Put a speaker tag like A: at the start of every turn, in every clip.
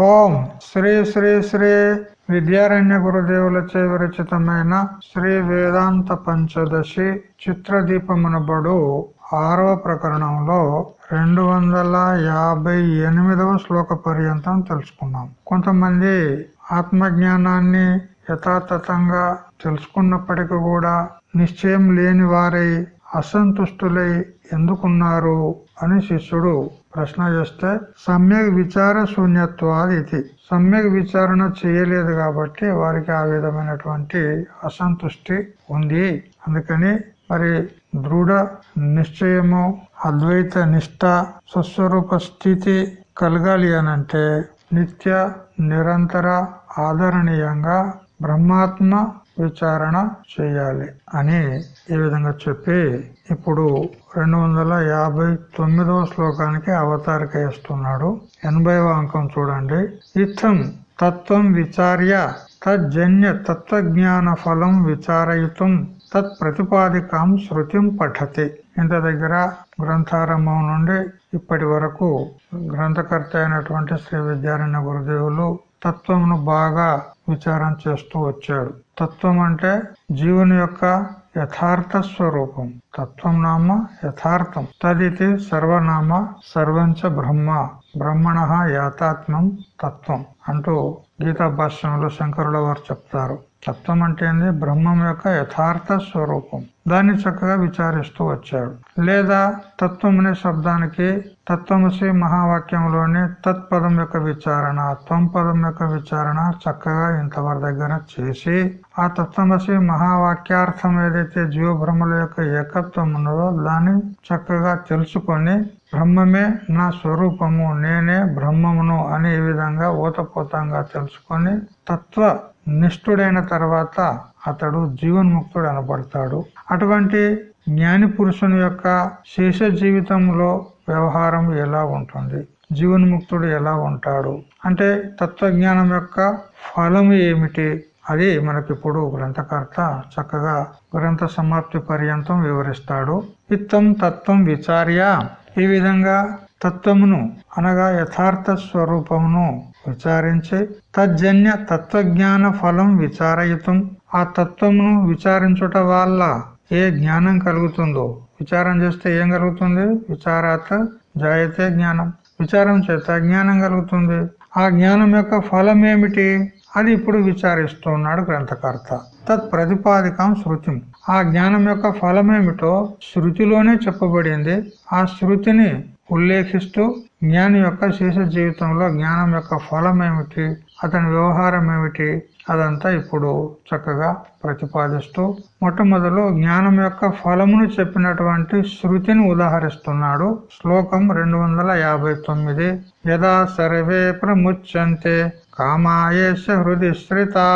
A: ఓం శ్రీ శ్రీ శ్రీ విద్యారణ్య గురుదేవులచే విరచితమైన శ్రీ వేదాంత పంచదశి చిత్రదీపమునబడు ఆరవ ప్రకరణంలో రెండు వందల యాభై ఎనిమిదవ శ్లోక పర్యంతం తెలుసుకున్నాం. కొంతమంది ఆత్మజ్ఞానాన్ని యథాతథంగా తెలుసుకున్నప్పటికీ కూడా నిశ్చయం లేని వారై అసంతుష్టులై ఎందుకున్నారు అని శిష్యుడు ప్రశ్న చేస్తే సమ్యక్ విచార శూన్యత్వాది ఇది. సమ్యక్ విచారణ చేయలేదు కాబట్టి వారికి ఆ విధమైనటువంటి అసంతుష్టి ఉంది. అందుకని మరి దృఢ నిశ్చయము అద్వైత నిష్ట స్వస్వరూప స్థితి కలగాలి అనంటే నిత్య నిరంతర ఆదరణీయంగా బ్రహ్మాత్మ విచారణ చేయాలి అని ఈ విధంగా చెప్పి ఇప్పుడు రెండు వందల యాభై తొమ్మిదవ శ్లోకానికి అవతారిక ఇస్తున్నాడు ఎనభైవ అంకం చూడండి. ఇత్తం తత్వం విచార్య తజ్జన్య తత్వజ్ఞాన ఫలం విచారయుతం తత్ ప్రతిపాదికం శృతిం పఠతి. ఇంత దగ్గర గ్రంథారంభం నుండి ఇప్పటి వరకు గ్రంథకర్త అయినటువంటి శ్రీ విద్యారాయణ గురుదేవులు తత్వమును బాగా విచారం చేస్తూ వచ్చాడు తత్వం అంటే జీవుని యొక్క యథార్థ స్వరూపం. తత్వం నామ యథార్థం. తదితి సర్వనామ సర్వంచ బ్రహ్మ. బ్రహ్మణ యాతాత్మం తత్వం అంటూ గీతా భాష్యంలో శంకరుల వారు చెప్తారు. తత్వం అంటే ఏంది? బ్రహ్మం యొక్క యథార్థ స్వరూపం. దాన్ని చక్కగా విచారిస్తూ వచ్చాడు. లేదా తత్వం అనే శబ్దానికి తత్వమసి మహావాక్యంలోని తత్పదం యొక్క విచారణ త్వం పదం యొక్క విచారణ చక్కగా ఇంతవర దగ్గర చేసి ఆ తత్వమసి మహావాక్యార్థం ఏదైతే జీవభ్రమల యొక్క ఏకత్వం ఉన్నదో దాన్ని చక్కగా తెలుసుకొని బ్రహ్మమే నా స్వరూపము నేనే బ్రహ్మమును అనే విధంగా ఊతపోతంగా తెలుసుకొని తత్వ నిష్ఠుడైన తర్వాత అతడు జీవన్ముక్తుడు అనబడతాడు. అటువంటి జ్ఞాని పురుషుని యొక్క శేష జీవితంలో వ్యవహారం ఎలా ఉంటుంది? జీవన్ముక్తుడు ఎలా ఉంటాడు? అంటే తత్వజ్ఞానం యొక్క ఫలం ఏమిటి? అది మనకిప్పుడు గ్రంథకర్త చక్కగా గ్రంథ సమాప్తి పర్యంతం వివరిస్తాడు. ఇత్తం తత్వం విచార్య ఈ విధంగా తత్వమును అనగా యథార్థ స్వరూపమును విచారించి తజ్జన్య తత్వజ్ఞాన ఫలం విచారయుతం. ఆ తత్వమును విచారించుట వల్ల ఏ జ్ఞానం కలుగుతుందో? విచారం చేస్తే ఏం కలుగుతుంది? విచారాత జాయతే జ్ఞానం. విచారం చేత జ్ఞానం కలుగుతుంది. ఆ జ్ఞానం యొక్క ఫలం ఏమిటి? అది ఇప్పుడు విచారిస్తున్నాడు గ్రంథకర్త. తత్ ప్రతిపాదికం శృతిం. ఆ జ్ఞానం యొక్క ఫలం ఏమిటో శృతిలోనే చెప్పబడింది. ఆ శృతిని ఉల్లేఖిస్తూ జ్ఞాని యొక్క శేష జీవితంలో జ్ఞానం యొక్క ఫలం ఏమిటి అతని వ్యవహారం ఏమిటి అదంతా ఇప్పుడు చక్కగా ప్రతిపాదిస్తూ మొట్టమొదలు జ్ఞానం యొక్క ఫలమును చెప్పినటువంటి శృతిని ఉదాహరిస్తున్నాడు. శ్లోకం రెండు వందల యాభై తొమ్మిది. యదా సర్వే ప్రముచ్యంతే కామాయేష హృది శ్రితా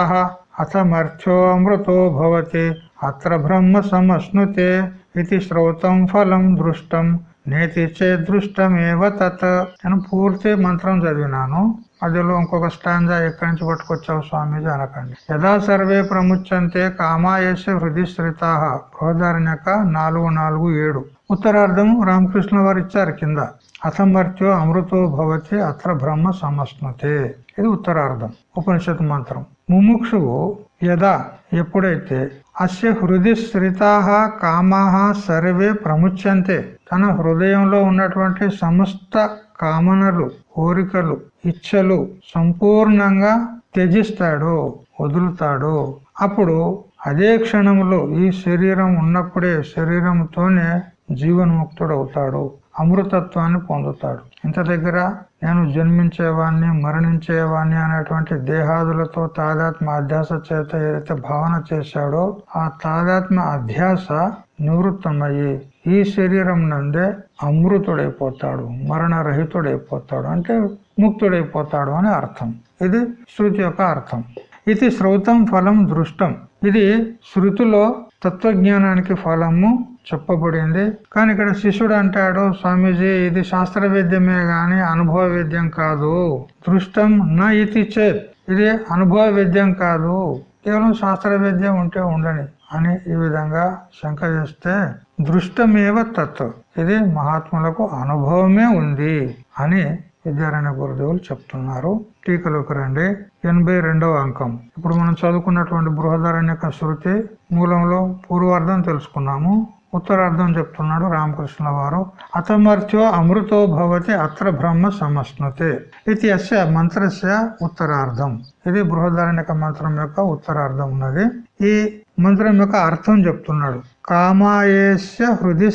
A: అథమర్థ్యో అమృతో భవతి. అత్ర బ్రహ్మ సమశ్నుతే ఇది శ్రౌతం ఫలం దృష్టం నేతి చే దృష్టమేవ తత్ నేను పూర్తి మంత్రం చదివినాను. మధ్యలో ఇంకొక స్టాంజా ఎక్కడి నుంచి పట్టుకొచ్చావు స్వామీజీ అనకండి. యథా సర్వే ప్రముచ్చంతే కామాయేష హృది శ్రితా బృహదారణ్యక నాలుగు నాలుగు ఏడు. ఉత్తరార్థం రామకృష్ణ వారు ఇచ్చారు కింద. అసమర్థ్యో అమృతో భవతి అత్ర బ్రహ్మ సమస్నుతే ఇది ఉత్తరార్థం ఉపనిషత్ మంత్రం. ముముక్షువు యదా ఎప్పుడైతే అస్య హృది శ్రితాహ కామాహ సర్వే ప్రముచ్యంతే. తన హృదయంలో ఉన్నటువంటి సమస్త కామనలు కోరికలు ఇచ్చలు సంపూర్ణంగా త్యజిస్తాడు వదులుతాడు. అప్పుడు అదే క్షణంలో ఈ శరీరం ఉన్నప్పుడే శరీరంతోనే జీవన్ముక్తుడవుతాడు అమృతత్వాన్ని పొందుతాడు. ఇంత దగ్గర నేను జన్మించేవాణ్ణి మరణించేవాణ్ణి అనేటువంటి దేహాదులతో తాదాత్మ అధ్యాస చేత ఏదైతే భావన చేశాడో ఆ తాదాత్మ అధ్యాస నివృత్తమయ్యి ఈ శరీరం నందే అమృతుడైపోతాడు మరణరహితుడైపోతాడు అంటే ముక్తుడైపోతాడు అని అర్థం. ఇది శృతి యొక్క అర్థం. ఇది శ్రౌతం ఫలం దృష్టం. ఇది శృతిలో తత్వజ్ఞానానికి ఫలము చెప్పబడింది. కానీ ఇక్కడ శిష్యుడు అంటాడు స్వామీజీ ఇది శాస్త్రవేద్యమే గాని అనుభవ వేద్యం కాదు. దృష్టం నా ఇది చేత్. ఇది అనుభవ వేద్యం కాదు. కేవలం శాస్త్రవేద్యం ఉంటే ఉండని. అని ఈ విధంగా శంక చేస్తే దృష్టమేవ తత్వం ఇది మహాత్ములకు అనుభవమే ఉంది అని విద్యారాయణ గురుదేవులు చెప్తున్నారు. టీకలోకి రండి. ఎనభై రెండవ అంకం. ఇప్పుడు మనం చదువుకున్నటువంటి బృహదారణ్యక శృతి మూలంలో పూర్వార్థం తెలుసుకున్నాము. ఉత్తరార్థం చెప్తున్నాడు రామకృష్ణ వారు. అతమర్చో అమృతో భవతి అత్ర బ్రహ్మ సమస్నుతే ఇది అస్య మంత్రస్య ఉత్తరార్థం. ఇది బృహదారణ్యక మంత్రం యొక్క ఉత్తరార్థం ఉన్నది. ఈ మంత్రం యొక్క అర్థం చెప్తున్నాడు. కామాయేస్య హృది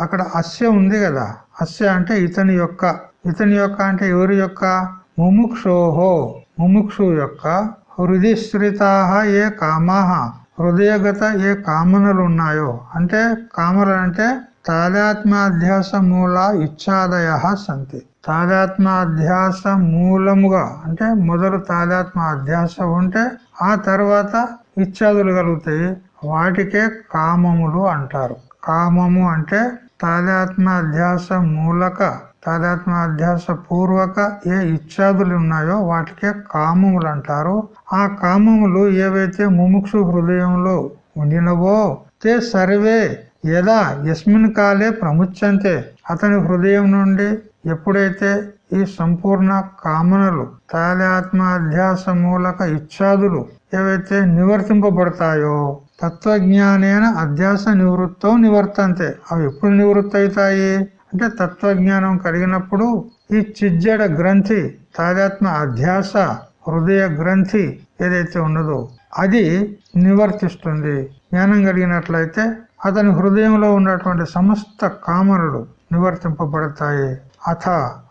A: అక్కడ అస్య ఉంది కదా. అస్య అంటే ఇతని యొక్క. ఇతని యొక్క అంటే ఎవరి యొక్క? ముముక్షోహో. ముముక్షు యొక్క. హృది ఏ కామాహ హృదయగత ఏ కామనలు ఉన్నాయో అంటే కామనలు అంటే తాదాత్మాధ్యాస మూల ఇచ్చాదయ సంతి. తాదాత్మాధ్యాస మూలముగా అంటే మొదలు తాదాత్మ అధ్యాస ఉంటే ఆ తర్వాత ఇచ్చాదులు కలుగుతాయి. వాటికే కామములు అంటారు. కామము అంటే తాదాత్మ అధ్యాస మూలక తాదాత్మ అధ్యాస పూర్వక ఏ ఇచ్చాదులు ఉన్నాయో వాటికే కామములు అంటారు ఆ కామములు ఏవైతే ముముక్షు హృదయంలో ఉండినవో తే సర్వే యదా ఎస్మిన్ కాలే ప్రముచ్చంతే అతని హృదయం నుండి ఎప్పుడైతే ఈ సంపూర్ణ కామనలు తాదాత్మ అధ్యాస మూలక ఇచ్చాదులు ఏవైతే నివర్తింపబడతాయో తత్వజ్ఞానేన అధ్యాస నివృత్తో నివర్తంతే. అవి ఎప్పుడు నివృత్తి అవుతాయి అంటే తత్వజ్ఞానం కలిగినప్పుడు ఈ చిజ్జడ గ్రంథి తాదాత్మ అధ్యాస హృదయ గ్రంథి ఏదైతే ఉన్నదో అది నివర్తిస్తుంది. జ్ఞానం కలిగినట్లయితే అతని హృదయంలో ఉన్నటువంటి సమస్త కామనలు నివర్తింపబడతాయి. అథ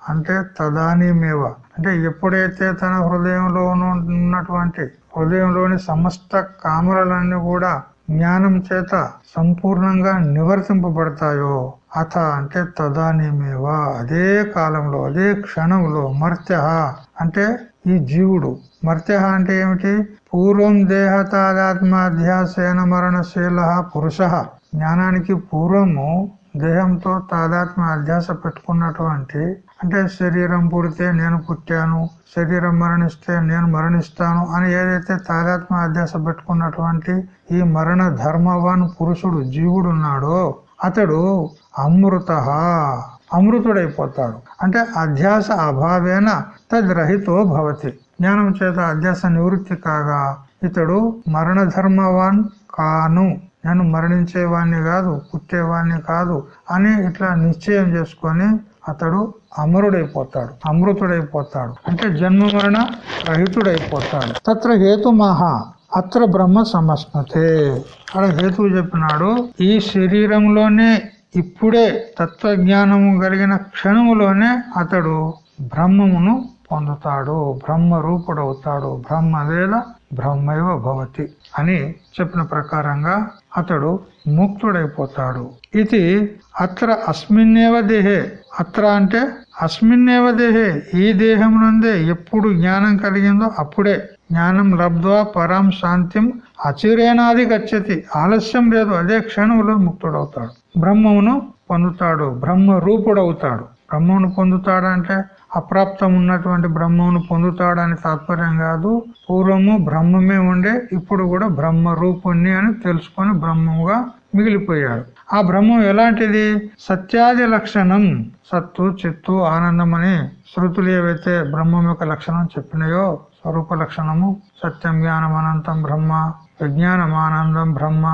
A: అంటే తదానీమేవ. అంటే ఎప్పుడైతే తన హృదయంలో ఉన్నటువంటి హృదయంలోని సమస్త కామలన్నీ కూడా జ్ఞానం చేత సంపూర్ణంగా నివర్తింపబడతాయో అత అంటే తదానేమేవా. అదే కాలంలో అదే క్షణంలో మర్త్య అంటే ఈ జీవుడు. మర్త్య అంటే ఏమిటి? పూర్వం దేహతాదాత్మాధ్యాసేన మరణశీల పురుష. జ్ఞానానికి పూర్వము దేహంతో తాదాత్మ అధ్యాస పెట్టుకున్నటువంటి అంటే శరీరం పుడితే నేను పుట్టాను శరీరం మరణిస్తే నేను మరణిస్తాను అని ఏదైతే తాదాత్మ అధ్యాస పెట్టుకున్నటువంటి ఈ మరణ ధర్మవాన్ పురుషుడు జీవుడు ఉన్నాడో అతడు అమృత అమృతుడైపోతాడు. అంటే అధ్యాస అభావేన తద్రహితో భవతి. జ్ఞానం చేత అధ్యాస నివృత్తి కాగా ఇతడు మరణ ధర్మవాన్ కాను. నేను మరణించేవాణ్ణి కాదు పుట్టేవాణ్ణి కాదు అని ఇట్లా నిశ్చయం చేసుకొని అతడు అమరుడైపోతాడు అమృతుడైపోతాడు. అంటే జన్మ మరణ రహితుడైపోతాడు. తత్ర హేతు మహా అత్ర బ్రహ్మ సమస్మతే. అక్కడ హేతువు చెప్పినాడు ఈ శరీరంలోనే ఇప్పుడే తత్వజ్ఞానము కలిగిన క్షణములోనే అతడు బ్రహ్మమును పొందుతాడు బ్రహ్మ రూపుడవుతాడు బ్రహ్మవేద బ్రహ్మైవ భవతి అని చెప్పిన ప్రకారంగా అతడు ముక్తుడైపోతాడు. ఇది అత్ర అస్మిన్నేవ దేహే. అత్ర అంటే అస్మిన్నేవ దేహే. ఈ దేహం నుందే ఎప్పుడు జ్ఞానం కలిగిందో అప్పుడే జ్ఞానం లబ్ధ్వా పరాం శాంతిం అచిరేనాది గచ్చతి. ఆలస్యం లేదు అదే క్షణంలో ముక్తుడవుతాడు. బ్రహ్మమును పొందుతాడు బ్రహ్మ రూపుడవుతాడు బ్రహ్మను పొందుతాడంటే అప్రాప్తం ఉన్నటువంటి బ్రహ్మను పొందుతాడని తాత్పర్యం కాదు. పూర్వము బ్రహ్మమే ఉండే ఇప్పుడు కూడా బ్రహ్మ రూపుణ్ణి అని తెలుసుకొని బ్రహ్మముగా మిగిలిపోయాడు. ఆ బ్రహ్మం ఎలాంటిది? సత్యాది లక్షణం సత్తు చిత్తు ఆనందం అని శృతులు ఏవైతే బ్రహ్మం యొక్క లక్షణం చెప్పినాయో స్వరూప లక్షణము సత్యం జ్ఞానం అనంతం బ్రహ్మ విజ్ఞానం ఆనందం బ్రహ్మ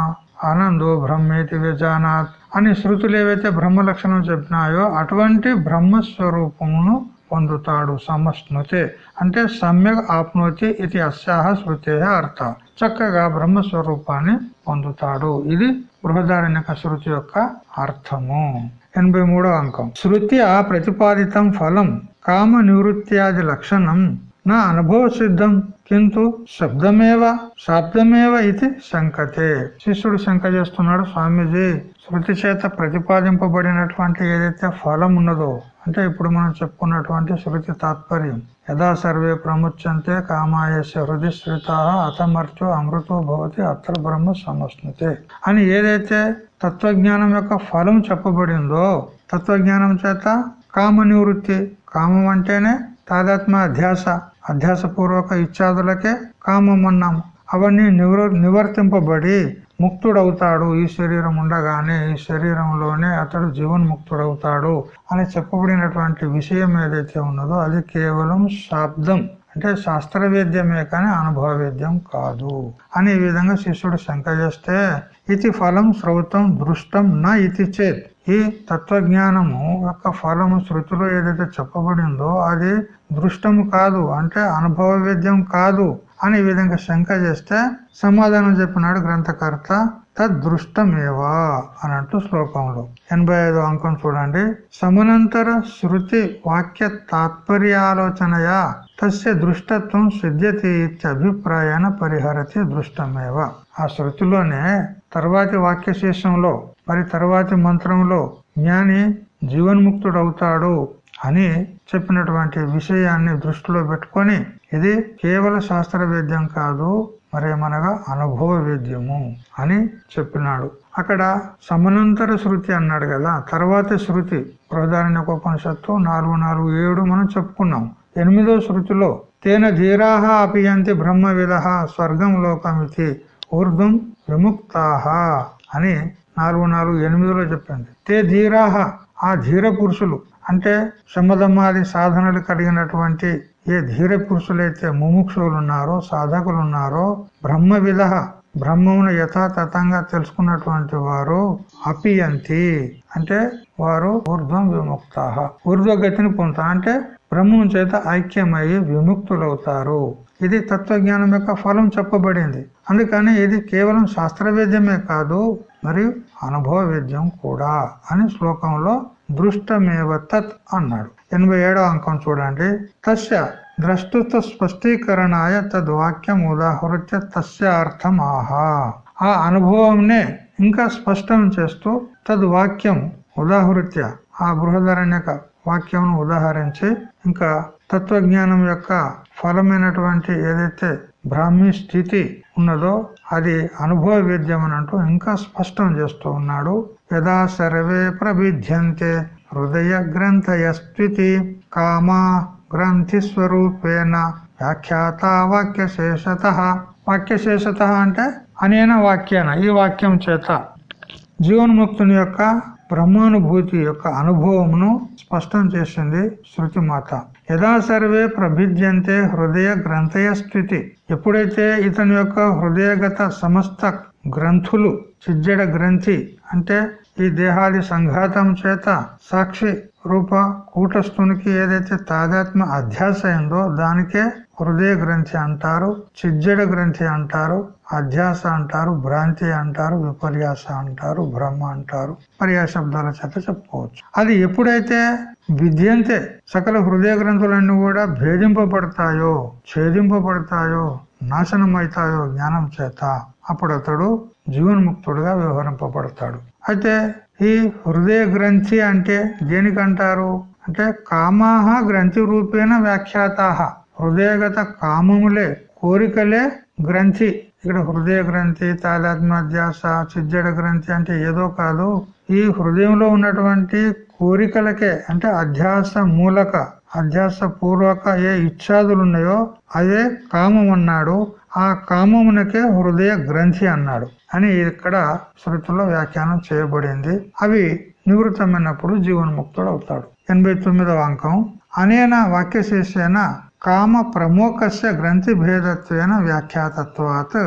A: ఆనందో బ్రహ్మేతి విజానాత్ అని శృతులు ఏవైతే బ్రహ్మ లక్షణం చెప్పినాయో అటువంటి బ్రహ్మస్వరూపమును పొందుతాడు సమస్నుతే. అంటే సమ్యక్ ఆప్నోతి ఇది అస్యాహ శృతే అర్థం. చక్కగా బ్రహ్మస్వరూపాన్ని పొందుతాడు. ఇది బృహదారణ్యక శృతి యొక్క అర్థము. ఎనభై మూడో అంకం. శృత్య ప్రతిపాదితం ఫలం కామ నివృత్యాది లక్షణం. నా అనుభవ సిద్ధం కింటు శబ్దమేవ శాబ్దమేవ ఇది శంకతే శిష్యుడు శంక చేస్తున్నాడు స్వామీజీ శృతి చేత ప్రతిపాదింపబడినటువంటి ఏదైతే ఫలం ఉన్నదో అంటే ఇప్పుడు మనం చెప్పుకున్నటువంటి శృతి తాత్పర్యం. యథా సర్వే ప్రముచ్యంతే కామాయస్య హృది శ్రుత అతమర్చో అమృతో భవతి అత్ర బ్రహ్మ సమస్నుతే అని ఏదైతే తత్వజ్ఞానం యొక్క ఫలం చెప్పబడిందో తత్వజ్ఞానం చేత కామ నివృత్తి కామం అంటేనే తాదాత్మ అధ్యాస అధ్యాస పూర్వక ఇచ్చాదులకే కామం అన్నాము. అవన్నీ నివర్ నివర్తింపబడి ముక్తుడవుతాడు. ఈ శరీరం ఉండగానే ఈ శరీరంలోనే అతడు జీవన్ముక్తుడవుతాడు అని చెప్పబడినటువంటి విషయం ఏదైతే ఉన్నదో అది కేవలం శాబ్దం. అంటే శాస్త్రవేద్యమే కానీ అనుభవవేద్యం కాదు. అని ఈ విధంగా శిష్యుడు శంక చేస్తే ఇది ఫలం శ్రౌతం దృష్టం నా ఇది చేత్. ఈ తత్వజ్ఞానము యొక్క ఫలము శృతిలో ఏదైతే చెప్పబడిందో అది దృష్టము కాదు అంటే అనుభవ వేద్యం కాదు. అనే విధంగా శంక చేస్తే సమాధానం చెప్పినాడు గ్రంథకర్త తద్దృష్టమేవా? అని అంటూ శ్లోకంలో. ఎనభై ఐదో అంకం చూడండి. సమనంతర శృతి వాక్య తాత్పర్యాలోచనయా తస్య దృష్టత్వం సిద్ధ్యతి అభిప్రాయాన పరిహరతి దృష్టమేవ? ఆ శృతిలోనే తర్వాతి వాక్య శేషంలో మరి తర్వాతి మంత్రంలో జ్ఞాని జీవన్ముక్తుడవుతాడు అని చెప్పినటువంటి విషయాన్ని దృష్టిలో పెట్టుకొని ఇది కేవల శాస్త్రవేద్యం కాదు మరేమనగా అనుభవ వేద్యము అని చెప్పినాడు. అక్కడ సమనంతర శృతి అన్నాడు కదా తర్వాత శృతి బృహదారణ్యకోపనిషత్తు నాలుగు నాలుగు ఏడు మనం చెప్పుకున్నాం. ఎనిమిదో శృతిలో తేన ధీరాహ అపియంతి బ్రహ్మ విధ స్వర్గం లోకమితి ఊర్ధం విముక్తాహ అని నాలుగు నాలుగు ఎనిమిదిలో చెప్పింది తే ధీరాహ ఆ ధీర పురుషులు అంటే శమధమ్మాది సాధనలు కలిగినటువంటి ఏ ధీర పురుషులైతే ముముక్షులు ఉన్నారో సాధకులు ఉన్నారో బ్రహ్మ విధ బ్రహ్మమును యథాతథంగా తెలుసుకున్నటువంటి వారు అపియంతి. అంటే వారు ఊర్ధ్వం విముక్త ఊర్ధ్వగతిని పొందుతారు. అంటే బ్రహ్మం చేత ఐక్యమయ్యి విముక్తులవుతారు. ఇది తత్వజ్ఞానం యొక్క ఫలం చెప్పబడింది. అందుకని ఇది కేవలం శాస్త్రవేద్యమే కాదు మరియు అనుభవ విద్యం కూడా అని శ్లోకంలో దృష్టమేవ తత్ అన్నాడు. ఎనభై ఏడో అంకం చూడండి. తస్య ద్రష్టృత స్పష్టీకరణాయ తద్వాక్యం ఉదాహృత్య తస్య అర్థం ఆహా ఆ అనుభవంనే ఇంకా స్పష్టం చేస్తూ తద్వాక్యం ఉదాహృత్య ఆ బృహదరణ్యక వాక్యం ఉదాహరించి ఇంకా తత్వజ్ఞానం యొక్క ఫలమైనటువంటి ఏదైతే బ్రాహ్మీ స్థితి ఉన్నదో అది అనుభవ విద్యమనంటూ అంటూ ఇంకా స్పష్టం చేస్తూ ఉన్నాడు. యదా సర్వే ప్రభిధ్యంతే హృదయ గ్రంథయస్తి కామా గ్రంథి స్వరూపేణ వ్యాఖ్యాత వాక్యశేషత. వాక్యశేషత అంటే అనేన వాక్యాన ఈ వాక్యం చేత. జీవన్ముక్తుని యొక్క బ్రహ్మానుభూతి యొక్క అనుభవమును స్పష్టం చేసింది శృతిమాత. యథా సర్వే ప్రభిద్యంతే హృదయ గ్రంథయ స్థితి. ఎప్పుడైతే ఇతని యొక్క హృదయగత సమస్త గ్రంథులు చిజ్జడ గ్రంథి అంటే ఈ దేహాది సంఘాతం చేత సాక్షి రూప కూటస్థునికి ఏదైతే తాదాత్మ అధ్యాస అయిందో దానికే హృదయ గ్రంథి అంటారు చిజ్జడ గ్రంథి అంటారు అధ్యాస అంటారు భ్రాంతి అంటారు విపర్యాస అంటారు బ్రహ్మ అంటారు. పర్యాయ శబ్దాల చేత చెప్పుకోవచ్చు. అది ఎప్పుడైతే విద్యంతే సకల హృదయ గ్రంథులన్నీ కూడా భేదింపబడతాయో ఛేదింపబడతాయో నాశనం అవుతాయో జ్ఞానం చేత అప్పుడు అతడు జీవన్ముక్తుడుగా వ్యవహరింపబడతాడు. అయితే ఈ హృదయ గ్రంథి అంటే దేనికంటారు? అంటే కామాహ గ్రంథి రూపేణ వ్యాఖ్యాత హృదయగత కామములే కోరికలే గ్రంథి. ఇక్కడ హృదయ గ్రంథి తాదాత్మధ్యాస చిజ్జడ గ్రంథి అంటే ఏదో కాదు. ఈ హృదయంలో ఉన్నటువంటి కోరికలకే అంటే అధ్యాస మూలక అధ్యాస పూర్వక ఏ ఇచ్ఛాదులు ఉన్నాయో అదే కామం అన్నాడు ఆ కామమునకే హృదయ గ్రంథి అన్నాడు అని ఇక్కడ శృతుల్లో వ్యాఖ్యానం చేయబడింది. అవి నివృత్తమైనప్పుడు జీవన్ముక్తుడు అవుతాడు ఎనభై తొమ్మిదవ అంకం. అనేన వాక్యశేషేన కామ ప్రముఖస్య గ్రంథి భేదత్వేన వ్యాఖ్యాతత్వాత్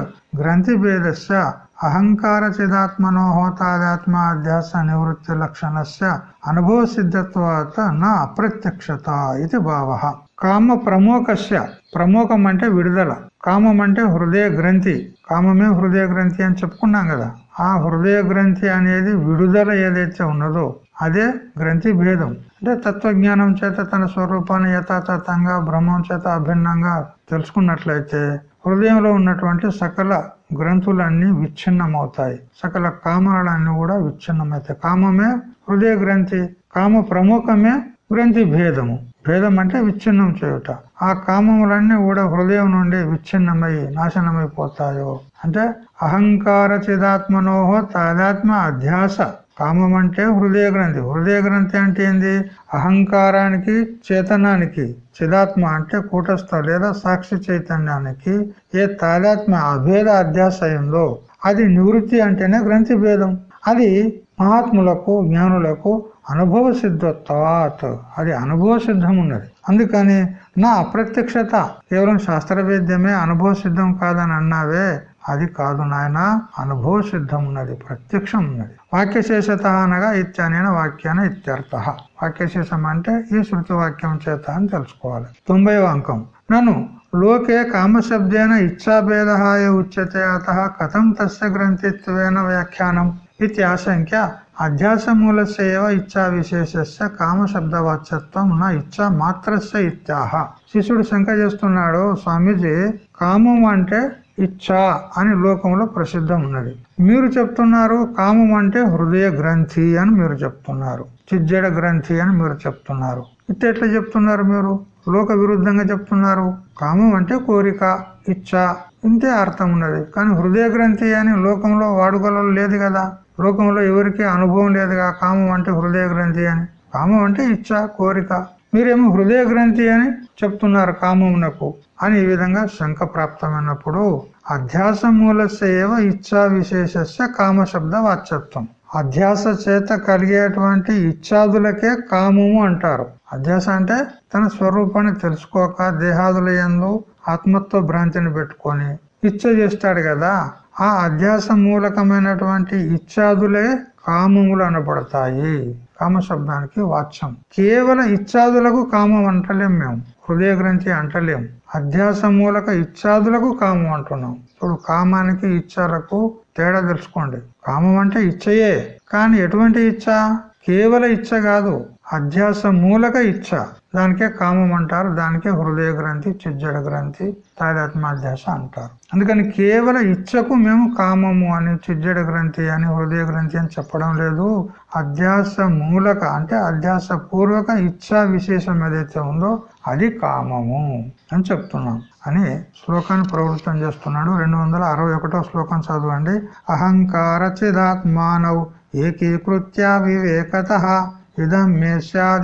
A: గ్రంథి భేదస్య అహంకార చిదాత్మనో తాదాత్మ అధ్యాస నివృత్తి లక్షణస్య అనుభవ సిద్ధత్వాత నా అప్రత్యక్షత ఇది భావ. కామ ప్రమోకస్య. ప్రమోకం అంటే విడుదల. కామం అంటే హృదయ గ్రంథి. కామమే హృదయ గ్రంథి అని చెప్పుకున్నాం కదా. ఆ హృదయ గ్రంథి అనేది విడుదల ఏదైతే ఉన్నదో అదే గ్రంథి భేదం. అంటే తత్వజ్ఞానం చేత తన స్వరూపాన్ని యథాతథంగా బ్రహ్మం చేత అభిన్నంగా తెలుసుకున్నట్లయితే హృదయంలో ఉన్నటువంటి సకల గ్రంథులన్నీ విచ్ఛిన్నమవుతాయి. సకల కామలన్నీ కూడా విచ్ఛిన్నమవుతాయి. కామమే హృదయ గ్రంథి. కామ ప్రముఖమే గ్రంథి భేదము. భేదం అంటే విచ్ఛిన్నం చేయుట. ఆ కామములన్నీ కూడా హృదయం నుండి విచ్ఛిన్నమై నాశనమైపోతాయో. అంటే అహంకార చిదాత్మనోహో తాదాత్మ అధ్యాస. కామం అంటే హృదయ గ్రంథి. హృదయ గ్రంథి అంటే ఏంది? అహంకారానికి చేతనానికి. చిదాత్మ అంటే కూటస్థ లేదా సాక్షి చైతన్యానికి ఏ తాదాత్మ అభేద అధ్యాస అయిందో. అది నివృత్తి అంటేనే గ్రంథి భేదం. అది మహాత్ములకు జ్ఞానులకు అనుభవ సిద్ధత్వాత్ అది అనుభవ సిద్ధం ఉన్నది అందుకని నా అప్రత్యక్షత కేవలం శాస్త్రవేద్యమే అనుభవ సిద్ధం కాదని అన్నావే అది కాదు నాయన అనుభవ సిద్ధం ఉన్నది ప్రత్యక్షం ఉన్నది వాక్యశేషత అనగా ఇత్యానైన వాక్యాన ఇత్యర్థ. వాక్యశేషం అంటే ఈ శృతి వాక్యం చేత అని తెలుసుకోవాలి. తొంభై అంకం. నన్ను లోకే కామశబ్దేన ఇచ్చాభేద ఉచ్యతే అత కథం తస్య గ్రంథిత్వేన వ్యాఖ్యానం. ఇది ఆశంక్య అధ్యాస మూలస్యవ ఇచ్చా విశేషస్య కామశబ్దవాచత్వం నా ఇచ్చా మాత్రస్య ఇత్యాహ శిష్యుడు శంక చేస్తున్నాడు స్వామీజీ కామం అంటే ఇచ్చా అని లోకంలో ప్రసిద్ధం ఉన్నది. మీరు చెప్తున్నారు కామం అంటే హృదయ గ్రంథి అని మీరు చెప్తున్నారు. చిజ్జడ గ్రంథి అని మీరు చెప్తున్నారు. ఇట్లా ఎట్లా చెప్తున్నారు మీరు? లోక విరుద్ధంగా చెప్తున్నారు. కామం అంటే కోరిక ఇచ్చ. ఇంతే అర్థం ఉన్నది. కానీ హృదయ గ్రంథి అని లోకంలో వాడుకలో లేదు కదా. లోకంలో ఎవరికి అనుభవం లేదుగా కామం అంటే హృదయ గ్రంథి అని. కామం అంటే ఇచ్చ కోరిక. మీరేమో హృదయ గ్రంథి అని చెప్తున్నారు కామమునకు. అని ఈ విధంగా శంక ప్రాప్తమైనప్పుడు అధ్యాస మూలసేవ ఇచ్చా విశేషస్య కామశబ్ద వాచ్యత్వం. అధ్యాస చేత కలిగేటువంటి ఇచ్చాదులకే కామము అంటారు. అధ్యాస అంటే తన స్వరూపాన్ని తెలుసుకోక దేహాదుల ఎందు ఆత్మత్వ భ్రాంతిని పెట్టుకొని ఇచ్చ చేస్తాడు కదా ఆ అధ్యాస మూలకమైనటువంటి ఇచ్చాదులే కామములు అనబడతాయి. కామ శబ్దానికి వాచ్యం. కేవలం ఇచ్చాదులకు కామం అంటలేం మేము. హృదయ గ్రంథి అంటలేం. అధ్యాస మూలక ఇచ్చాదులకు కామం అంటున్నాం. ఇప్పుడు కామానికి ఇచ్చాలకు తేడా తెలుసుకోండి. కామం అంటే ఇచ్చయే కానీ ఎటువంటి ఇచ్చ కేవల ఇచ్చ కాదు. అధ్యాస మూలక ఇచ్చ దానికే కామం అంటారు దానికే హృదయ గ్రంథి చిజ్జడ గ్రంథి తాదాత్మాధ్యాస అంటారు. అందుకని కేవల ఇచ్చకు మేము కామము అని చిజ్జడ గ్రంథి అని హృదయ గ్రంథి అని చెప్పడం లేదు. అధ్యాస మూలక అంటే అధ్యాస పూర్వక ఇచ్చా విశేషం ఏదైతే ఉందో అది కామము అని చెప్తున్నాం. అని శ్లోకాన్ని ప్రవృత్తం చేస్తున్నాడు. రెండు వందల అరవై ఒకటో శ్లోకం చదవండి. అహంకార చిదాత్మానవ్ ఏకీకృత్య వివేకత. ఇదం మే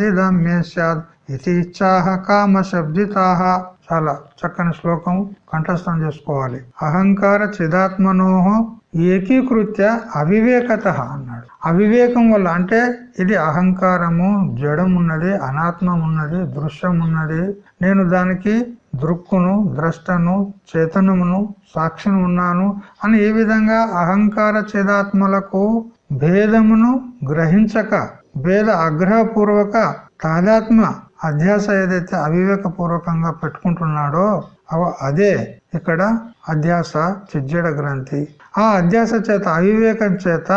A: ఇదం మే ఇచ్చాహ కామ శబ్దితాహ చాలా చక్కని శ్లోకం కంఠస్థం చేసుకోవాలి. అహంకార చిదాత్మనోహం ఏకీకృత్య అవివేకత అన్నాడు. అవివేకం వల్ల అంటే ఇది అహంకారము జడం ఉన్నది అనాత్మం ఉన్నది దృశ్యం ఉన్నది నేను దానికి దృక్కును ద్రష్టను చేతనమును సాక్షిని ఉన్నాను అని ఏ విధంగా అహంకార చేదాత్మలకు భేదమును గ్రహించక భేద ఆగ్రహపూర్వక తాదాత్మ అధ్యాస ఏదైతే అవివేక పూర్వకంగా పెట్టుకుంటున్నాడో అదే ఇక్కడ అధ్యాస చిజ్జడ గ్రంథి. ఆ అధ్యాస చేత అవివేకం చేత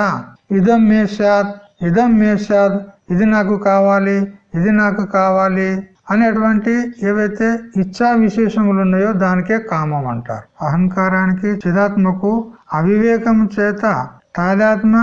A: ఇదం మేషాద్ ఇదం మేషాద్ ఇది నాకు కావాలి ఇది నాకు కావాలి అనేటువంటి ఏవైతే ఇచ్చా విశేషములు ఉన్నాయో దానికే కామం అంటారు. అహంకారానికి చిదాత్మకు అవివేకం చేత తాదాత్మ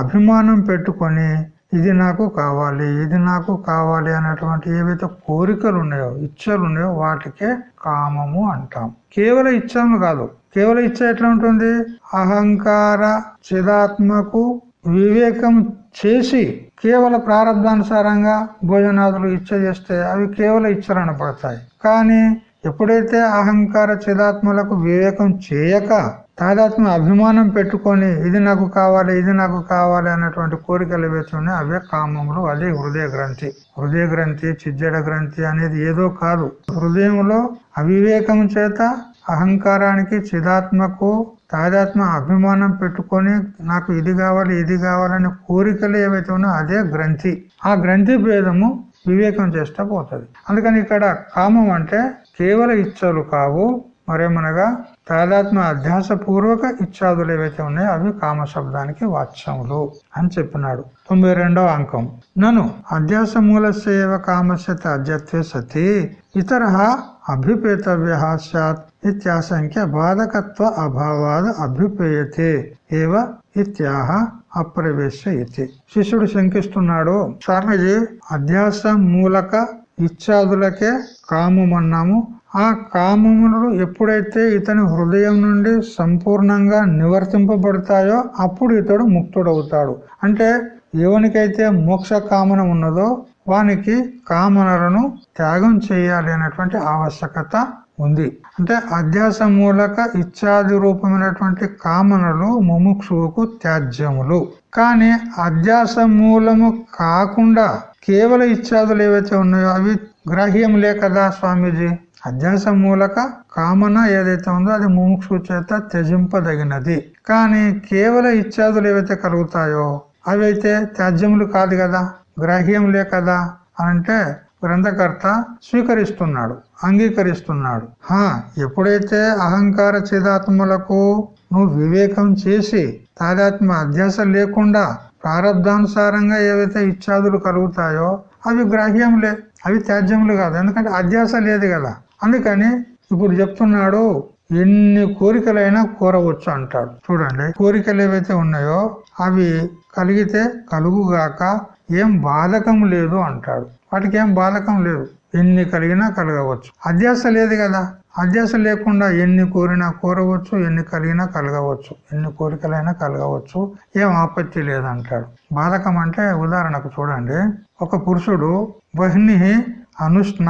A: అభిమానం పెట్టుకొని ఇది నాకు కావాలి ఇది నాకు కావాలి అనేటువంటి ఏవైతే కోరికలు ఉన్నాయో ఇచ్చలు ఉన్నాయో వాటికే కామము అంటాం. కేవలం ఇచ్చము కాదు. కేవలం ఇచ్చ ఎట్లా ఉంటుంది? అహంకార చిదాత్మకు వివేకం చేసి కేవల ప్రారంభానుసారంగా భోజనాదులు ఇచ్చ చేస్తే అవి కేవల ఇచ్చలు అనపడతాయి కానీ ఎప్పుడైతే అహంకార చిదాత్మలకు వివేకం చేయక తాదాత్మ అభిమానం పెట్టుకొని ఇది నాకు కావాలి ఇది నాకు కావాలి అన్నటువంటి కోరికలు ఏవైతే అవే కామములు అదే హృదయ గ్రంథి. హృదయ గ్రంథి చిజ్జడ గ్రంథి అనేది ఏదో కాదు. హృదయంలో అవివేకం చేత అహంకారానికి చిదాత్మకు తాదాత్మ అభిమానం పెట్టుకొని నాకు ఇది కావాలి ఇది కావాలని కోరికలు ఏవైతే ఉన్నాయో అదే గ్రంథి. ఆ గ్రంథి భేదము వివేకం చేస్తే పోతుంది. అందుకని ఇక్కడ కామం అంటే కేవల ఇచ్చలు కావు మరేమనగా తాదాత్మ అధ్యాస పూర్వక ఇచ్చాదులు ఏవైతే ఉన్నాయో అవి కామ శబ్దానికి వాచ్యములు అని చెప్పినాడు. తొంభై రెండవ అంకం. నను అధ్యాస మూలస్యవ సేవ కామస్య అధ్యత్వే సతి ఇతర అభ్యుపేతవ్య సత్ ఇత్యాసంఖ్య బాధకత్వ అభావాద అభ్యుపేయతే ఏవ ఇత్యాహ అప్రవేశ ఇది శిష్యుడు శంకిస్తున్నాడు స్వామిజీ అధ్యాస మూలక ఇచ్చాదులకే కామమన్నాము ఆ కామములు ఎప్పుడైతే ఇతని హృదయం నుండి సంపూర్ణంగా నివర్తింపబడతాయో అప్పుడు ఇతడు ముక్తుడవుతాడు. అంటే ఎవనికైతే మోక్ష కామన ఉన్నదో వానికి కామనలను త్యాగం చేయాలి అనేటువంటి ఆవశ్యకత ఉంది. అంటే అధ్యాస మూలక ఇత్యాది రూపమైనటువంటి కామనలు ముముక్షువుకు త్యాజ్యములు. కానీ అధ్యాస మూలము కాకుండా కేవల ఇత్యాదులు ఏవైతే ఉన్నాయో అవి గ్రాహ్యములే కదా స్వామీజీ? అధ్యాస మూలక కామన ఏదైతే ఉందో అది ముముక్షు చేత త్యజింపదగినది. కానీ కేవల ఇత్యాదులు ఏవైతే కలుగుతాయో అవి అయితే త్యాజ్యములు కాదు కదా గ్రాహ్యములే కదా అంటే గ్రంథకర్త స్వీకరిస్తున్నాడు అంగీకరిస్తున్నాడు. హా ఎప్పుడైతే అహంకార చేదాత్మలకు నువ్వు వివేకం చేసి తాదాత్మ అధ్యాస లేకుండా ప్రారంధానుసారంగా ఏవైతే ఇచ్చాదులు కలుగుతాయో అవి గ్రాహ్యములే అవి త్యాజ్యములు కాదు. ఎందుకంటే అధ్యాస లేదు కదా. అందుకని ఇప్పుడు చెప్తున్నాడు ఎన్ని కోరికలైనా కోరవచ్చు అంటాడు. చూడండి కోరికలు ఏవైతే ఉన్నాయో అవి కలిగితే కలుగుగాక ఏం బాధకం లేదు అంటాడు. వాటికి ఏం బాధకం లేదు. ఎన్ని కలిగినా కలగవచ్చు. అధ్యాస లేదు కదా. అధ్యాస లేకుండా ఎన్ని కోరినా కోరవచ్చు ఎన్ని కలిగినా కలగవచ్చు. ఎన్ని కోరికలైనా కలగవచ్చు. ఏం ఆపత్తి లేదంటాడు. బాధకం అంటే ఉదాహరణకు చూడండి ఒక పురుషుడు బహ్ని అనుష్ణ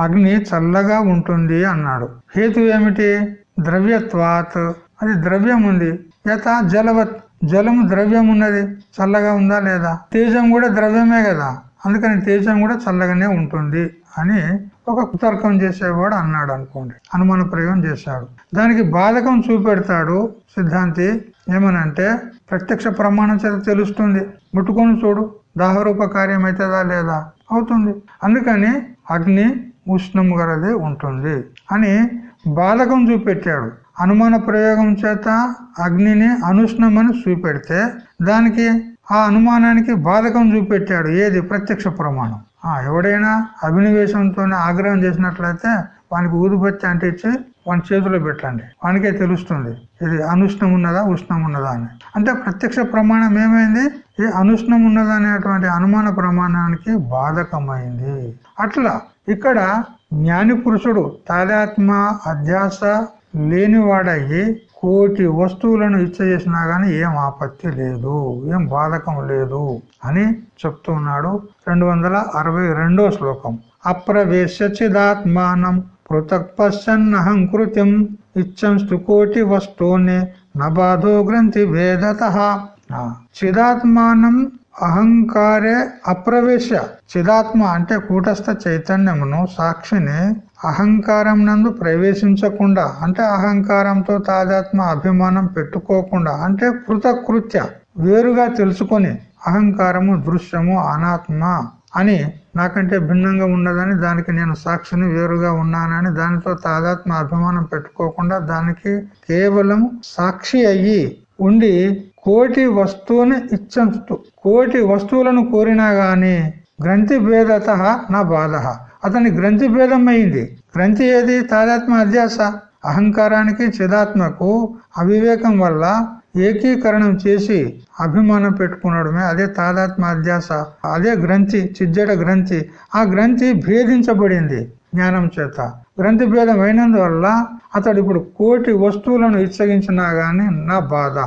A: అగ్ని చల్లగా ఉంటుంది అన్నాడు. హేతు ఏమిటి? ద్రవ్యత్వాత్. అది ద్రవ్యం ఉంది యథ జలవత్. జలము ద్రవ్యం ఉన్నది చల్లగా ఉందా లేదా? తేజం కూడా ద్రవ్యమే కదా. అందుకని తేజం కూడా చల్లగానే ఉంటుంది అని ఒక తర్కం చేసేవాడు అన్నాడు అనుకోండి. అనుమాన ప్రయోగం చేశాడు. దానికి బాధకం చూపెడతాడు సిద్ధాంతి ఏమనంటే ప్రత్యక్ష ప్రమాణం చేత తెలుస్తుంది. ముట్టుకొని చూడు. దాహరూప కార్యం అవుతుందా లేదా? అవుతుంది. అందుకని అగ్ని ఉష్ణము గలది ఉంటుంది అని బాధకం చూపెట్టాడు. అనుమాన ప్రయోగం చేత అగ్నిని అనుష్ణమని చూపెడితే దానికి ఆ అనుమానానికి బాధకం చూపెట్టాడు. ఏది? ప్రత్యక్ష ప్రమాణం. ఆ ఎవడైనా అభినవేశంతో ఆగ్రహం చేసినట్లయితే వానికి ఊదుబత్తి అంటే ఇచ్చి వాని చేతిలో పెట్టండి. వానికే తెలుస్తుంది. ఇది అనుష్ణం ఉన్నదా ఉష్ణం ఉన్నదా అని. అంటే ప్రత్యక్ష ప్రమాణం ఏమైంది? ఈ అనుష్ణం ఉన్నదా అనేటువంటి అనుమాన ప్రమాణానికి బాధకమైంది. అట్లా ఇక్కడ జ్ఞాని పురుషుడు తాదాత్మ అధ్యాస లేనివాడయ్యి కోటి వస్తువులను ఇచ్చ చేసినా గాని ఏం ఆపత్తి లేదు ఏం బాధకం లేదు అని చెప్తున్నాడు రెండు వందల అరవై రెండో శ్లోకం. అప్రవేశ చిదాత్మానం పృథక్ పశ్చన్నహంకృత్యం ఇచ్చంస్తు కోటి వస్తువుని నబాధో గ్రంథి వేదత. చిదాత్మానం అహంకారే అప్రవేశ. చిదాత్మ అంటే కూటస్థ చైతన్యమును సాక్షిని అహంకారం నందు ప్రవేశించకుండా అంటే అహంకారంతో తాదాత్మ అభిమానం పెట్టుకోకుండా అంటే కృతకృత్య వేరుగా తెలుసుకొని అహంకారము దృశ్యము అనాత్మ అని నాకంటే భిన్నంగా ఉన్నదని దానికి నేను సాక్షిని వేరుగా ఉన్నానని దానితో తాదాత్మ అభిమానం పెట్టుకోకుండా దానికి కేవలం సాక్షి అయ్యి ఉండి కోటి వస్తువుని ఇచ్చంతు కోటి వస్తువులను కోరినా గాని గ్రంథి భేదత నా బాధ. అతని గ్రంథి భేదం అయింది గ్రంథి ఏది? తాదాత్మ అధ్యాస. అహంకారానికి చిదాత్మకు అవివేకం వల్ల ఏకీకరణం చేసి అభిమానం పెట్టుకున్నాడమే అదే తాదాత్మ అధ్యాస అదే గ్రంథి చిజ్జడ గ్రంథి. ఆ గ్రంథి భేదించబడింది జ్ఞానం చేత. గ్రంథి భేదం అయినందువల్ల అతడు ఇప్పుడు కోటి వస్తువులను ఇచ్చగించినా గాని నా బాధ.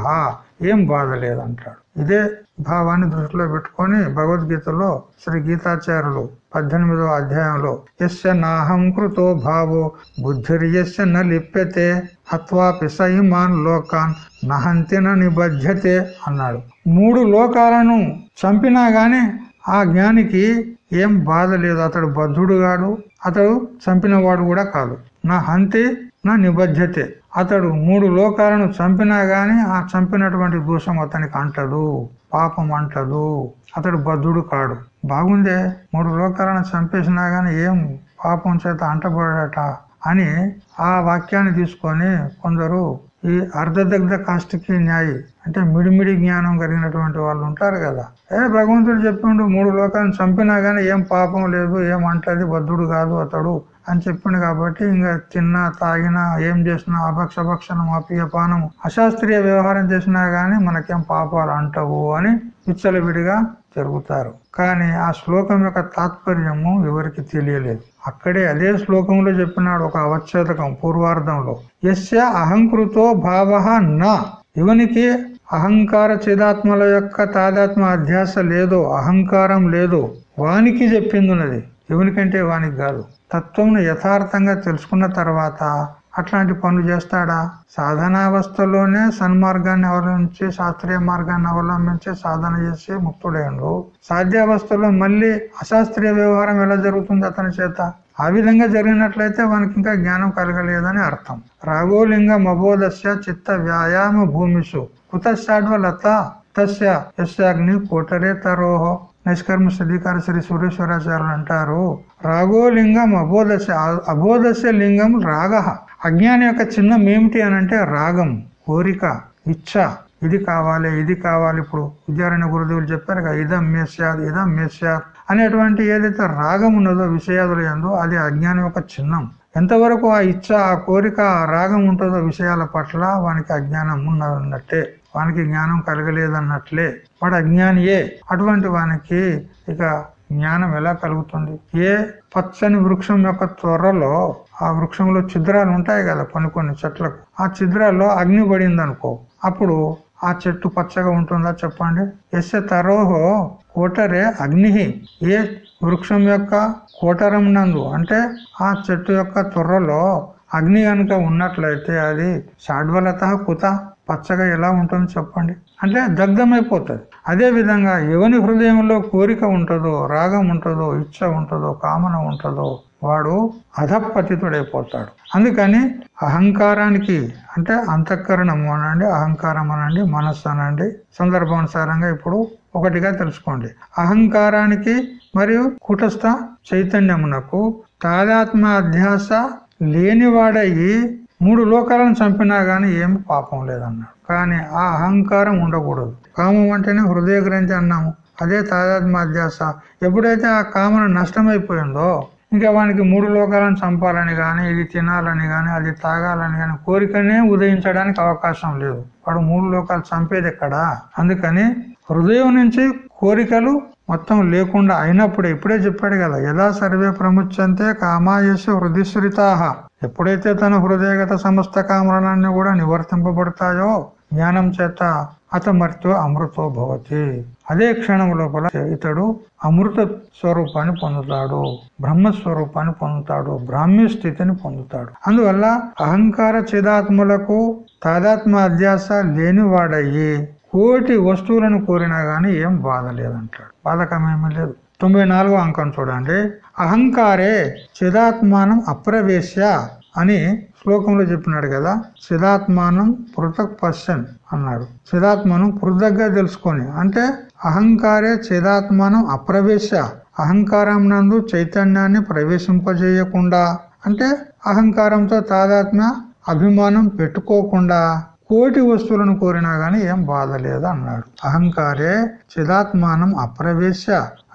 A: ఏం బాధ లేదంటాడు. ఇదే భావాన్ని దృష్టిలో పెట్టుకొని భగవద్గీతలో శ్రీ గీతాచార్యులు పద్దెనిమిదో అధ్యాయంలో ఎస్య నాహం కృతో భావో బుద్ధిర్యస్య న లిప్యతే హత్వాపి సైమాన్ లోకాన్ నహంతిన నిబధ్యతే అన్నాడు. మూడు లోకాలను చంపినా గాని ఆ జ్ఞానికి ఏం బాధ లేదు అతడు బద్ధుడు కాడు అతడు చంపినవాడు కూడా కాదు. నా హంతి నా నిబద్ధతే. అతడు మూడు లోకాలను చంపినా గాని ఆ చంపినటువంటి దోషం అతనికి అంటదు పాపం అంటదు. అతడు బద్ధుడు కాడు. బాగుందే మూడు లోకాలను చంపేసినా గాని ఏం పాపం చేత అంటబడట అని ఆ వాక్యాన్ని తీసుకొని కొందరు ఈ అర్ధదగ్ధ కాష్టికి న్యాయి అంటే మిడిమిడి జ్ఞానం కలిగినటువంటి వాళ్ళు ఉంటారు కదా. ఏ భగవంతుడు చెప్పిండు మూడు లోకాలను చంపినా గానీ ఏం పాపం లేదు ఏం అంటది బద్ధుడు కాదు అతడు అని చెప్పిండు కాబట్టి ఇంకా తిన్నా తాగినా ఏం చేసినా అభక్షభక్షణం అపియపానము అశాస్త్రీయ వ్యవహారం చేసినా గానీ మనకేం పాపాలు అంటవు అని విచ్చలవిడిగా జరుగుతారు కానీ ఆ శ్లోకం యొక్క తాత్పర్యము ఎవరికి తెలియలేదు. అక్కడే అదే శ్లోకంలో చెప్పినాడు ఒక అవచ్ఛేదకం పూర్వార్ధంలో. ఎస్య అహంకృతో భావ నా. ఇవనికి అహంకార చేదాత్మల యొక్క తాదాత్మ అధ్యాస లేదో అహంకారం లేదో వానికి చెప్పింది ఉన్నది. ఎవనికంటే వానికి కాదు. తత్వంను యథార్థంగా తెలుసుకున్న తర్వాత అట్లాంటి పనులు చేస్తాడా? సాధనావస్థలోనే సన్మార్గాన్ని అవలంబించి శాస్త్రీయ మార్గాన్ని అవలంబించి సాధన చేసి ముక్తుడైండు. సాధ్యావస్థలో మళ్ళీ అశాస్త్రీయ వ్యవహారం ఎలా జరుగుతుంది అతని చేత? ఆ విధంగా జరిగినట్లయితే వానికి ఇంకా జ్ఞానం కలగలేదని అర్థం. రాఘోలింగ మబోధస్య చిత్త వ్యాయామ భూమిషు. కుతశాడ్వలత తస్య యస్యాగ్ని కోటరే తరోహో నిష్కర్మ సిద్ధికార శ్రీ సూర్యేశ్వరాచార్యులు అంటారు. రాగోలింగం అబోధస్య అబోధస్య లింగం రాగ. అజ్ఞానం యొక్క చిహ్నం ఏమిటి అని అంటే రాగం కోరిక ఇచ్చ. ఇది కావాలి ఇది కావాలి. ఇప్పుడు విద్యారాయణ గురుదేవులు చెప్పారు కదా ఇదం మేస్యాద్ ఇదం మేస్యాద్ అనేటువంటి ఏదైతే రాగం ఉన్నదో విషయాదులు ఏందో అది అజ్ఞానం యొక్క చిహ్నం. ఎంతవరకు ఆ ఇచ్చ ఆ కోరిక ఆ రాగం ఉంటుందో విషయాల పట్ల వానికి అజ్ఞానం ఉన్నదన్నట్టే. వానికి జ్ఞానం కలగలేదన్నట్లే. వాడు అజ్ఞానియే. అటువంటి వానికి ఇక జ్ఞానం ఎలా కలుగుతుంది? ఏ పచ్చని వృక్షం యొక్క త్వరలో ఆ వృక్షంలో చిద్రాలు ఉంటాయి కదా కొన్ని కొన్ని చెట్లకు. ఆ చిద్రాల్లో అగ్ని పడింది అనుకో అప్పుడు ఆ చెట్టు పచ్చగా ఉంటుందా చెప్పండి? ఎస్య తరోహో కోటరే అగ్ని. ఏ వృక్షం యొక్క కోటరం నందు అంటే ఆ చెట్టు యొక్క తొర్రలో అగ్ని కనుక ఉన్నట్లయితే అది షాడ్వలత కుత పచ్చగా ఎలా ఉంటుంది చెప్పండి? అంటే దగ్ధమైపోతుంది. అదే విధంగా ఎవని హృదయంలో కోరిక ఉంటుందో రాగం ఉంటుందో ఇచ్చ ఉంటుందో కామన ఉంటుందో వాడు అధపతితుడైపోతాడు. అందుకని అహంకారానికి అంటే అంతఃకరణము అనండి అహంకారం అనండి మనస్సు అనండి సందర్భానుసారంగా ఇప్పుడు ఒకటిగా తెలుసుకోండి. అహంకారానికి మరియు కుటస్థ చైతన్యమునకు తాదాత్మ అధ్యాస లేనివాడయ్యి మూడు లోకాలను చంపినా గానీ ఏం పాపం లేదన్నాడు. కానీ ఆ అహంకారం ఉండకూడదు. కామం అంటేనే హృదయ గ్రంథి అన్నాము. అదే తాదాత్మ అధ్యాస. ఎప్పుడైతే ఆ కామన నష్టమైపోయిందో ఇంకా వానికి మూడు లోకాలను చంపాలని కానీ ఇది తినాలని కానీ అది తాగాలని కానీ కోరికనే ఉదయించడానికి అవకాశం లేదు. వాడు మూడు లోకాలు చంపేది ఎక్కడా? అందుకని హృదయం నుంచి కోరికలు మొత్తం లేకుండా అయినప్పుడు ఇప్పుడే చెప్పాడు కదా ఎలా సర్వే ప్రముచ్చంతే కామాయసు హృదయశ్రితాహ ఎప్పుడైతే తన హృదయగత సమస్త కామరణాన్ని కూడా నివర్తింపబడతాయో జ్ఞానం చేత అతమర్తో అమృతో భవతి. అదే క్షణం లోపల ఇతడు అమృత స్వరూపాన్ని పొందుతాడు. బ్రహ్మస్వరూపాన్ని పొందుతాడు. బ్రాహ్మ్య స్థితిని పొందుతాడు. అందువల్ల అహంకార చిదాత్ములకు తాదాత్మ అధ్యాస లేనివాడయ్యి. కోటి వస్తువులను కోరినా గాని ఏం బాధ లేదంటాడు. బాధకమేమీ లేదు. తొంభై నాలుగో అంకం చూడండి. అహంకారే చిదాత్మానం అప్రవేశ్య అని శ్లోకంలో చెప్పినాడు కదా చిదాత్మానం పృథక్ పశ్చన్ అన్నాడు. చిదాత్మను పృథగ్గా తెలుసుకొని అంటే అహంకారే చిదాత్మానం అప్రవేశ అహంకారం నందు చైతన్యాన్ని ప్రవేశింపజేయకుండా అంటే అహంకారంతో తాదాత్మ అభిమానం పెట్టుకోకుండా కోటి వస్తువులను కోరినా గాని ఏం బాధ లేదు అన్నాడు. అహంకారే చిదాత్మానం అప్రవేశ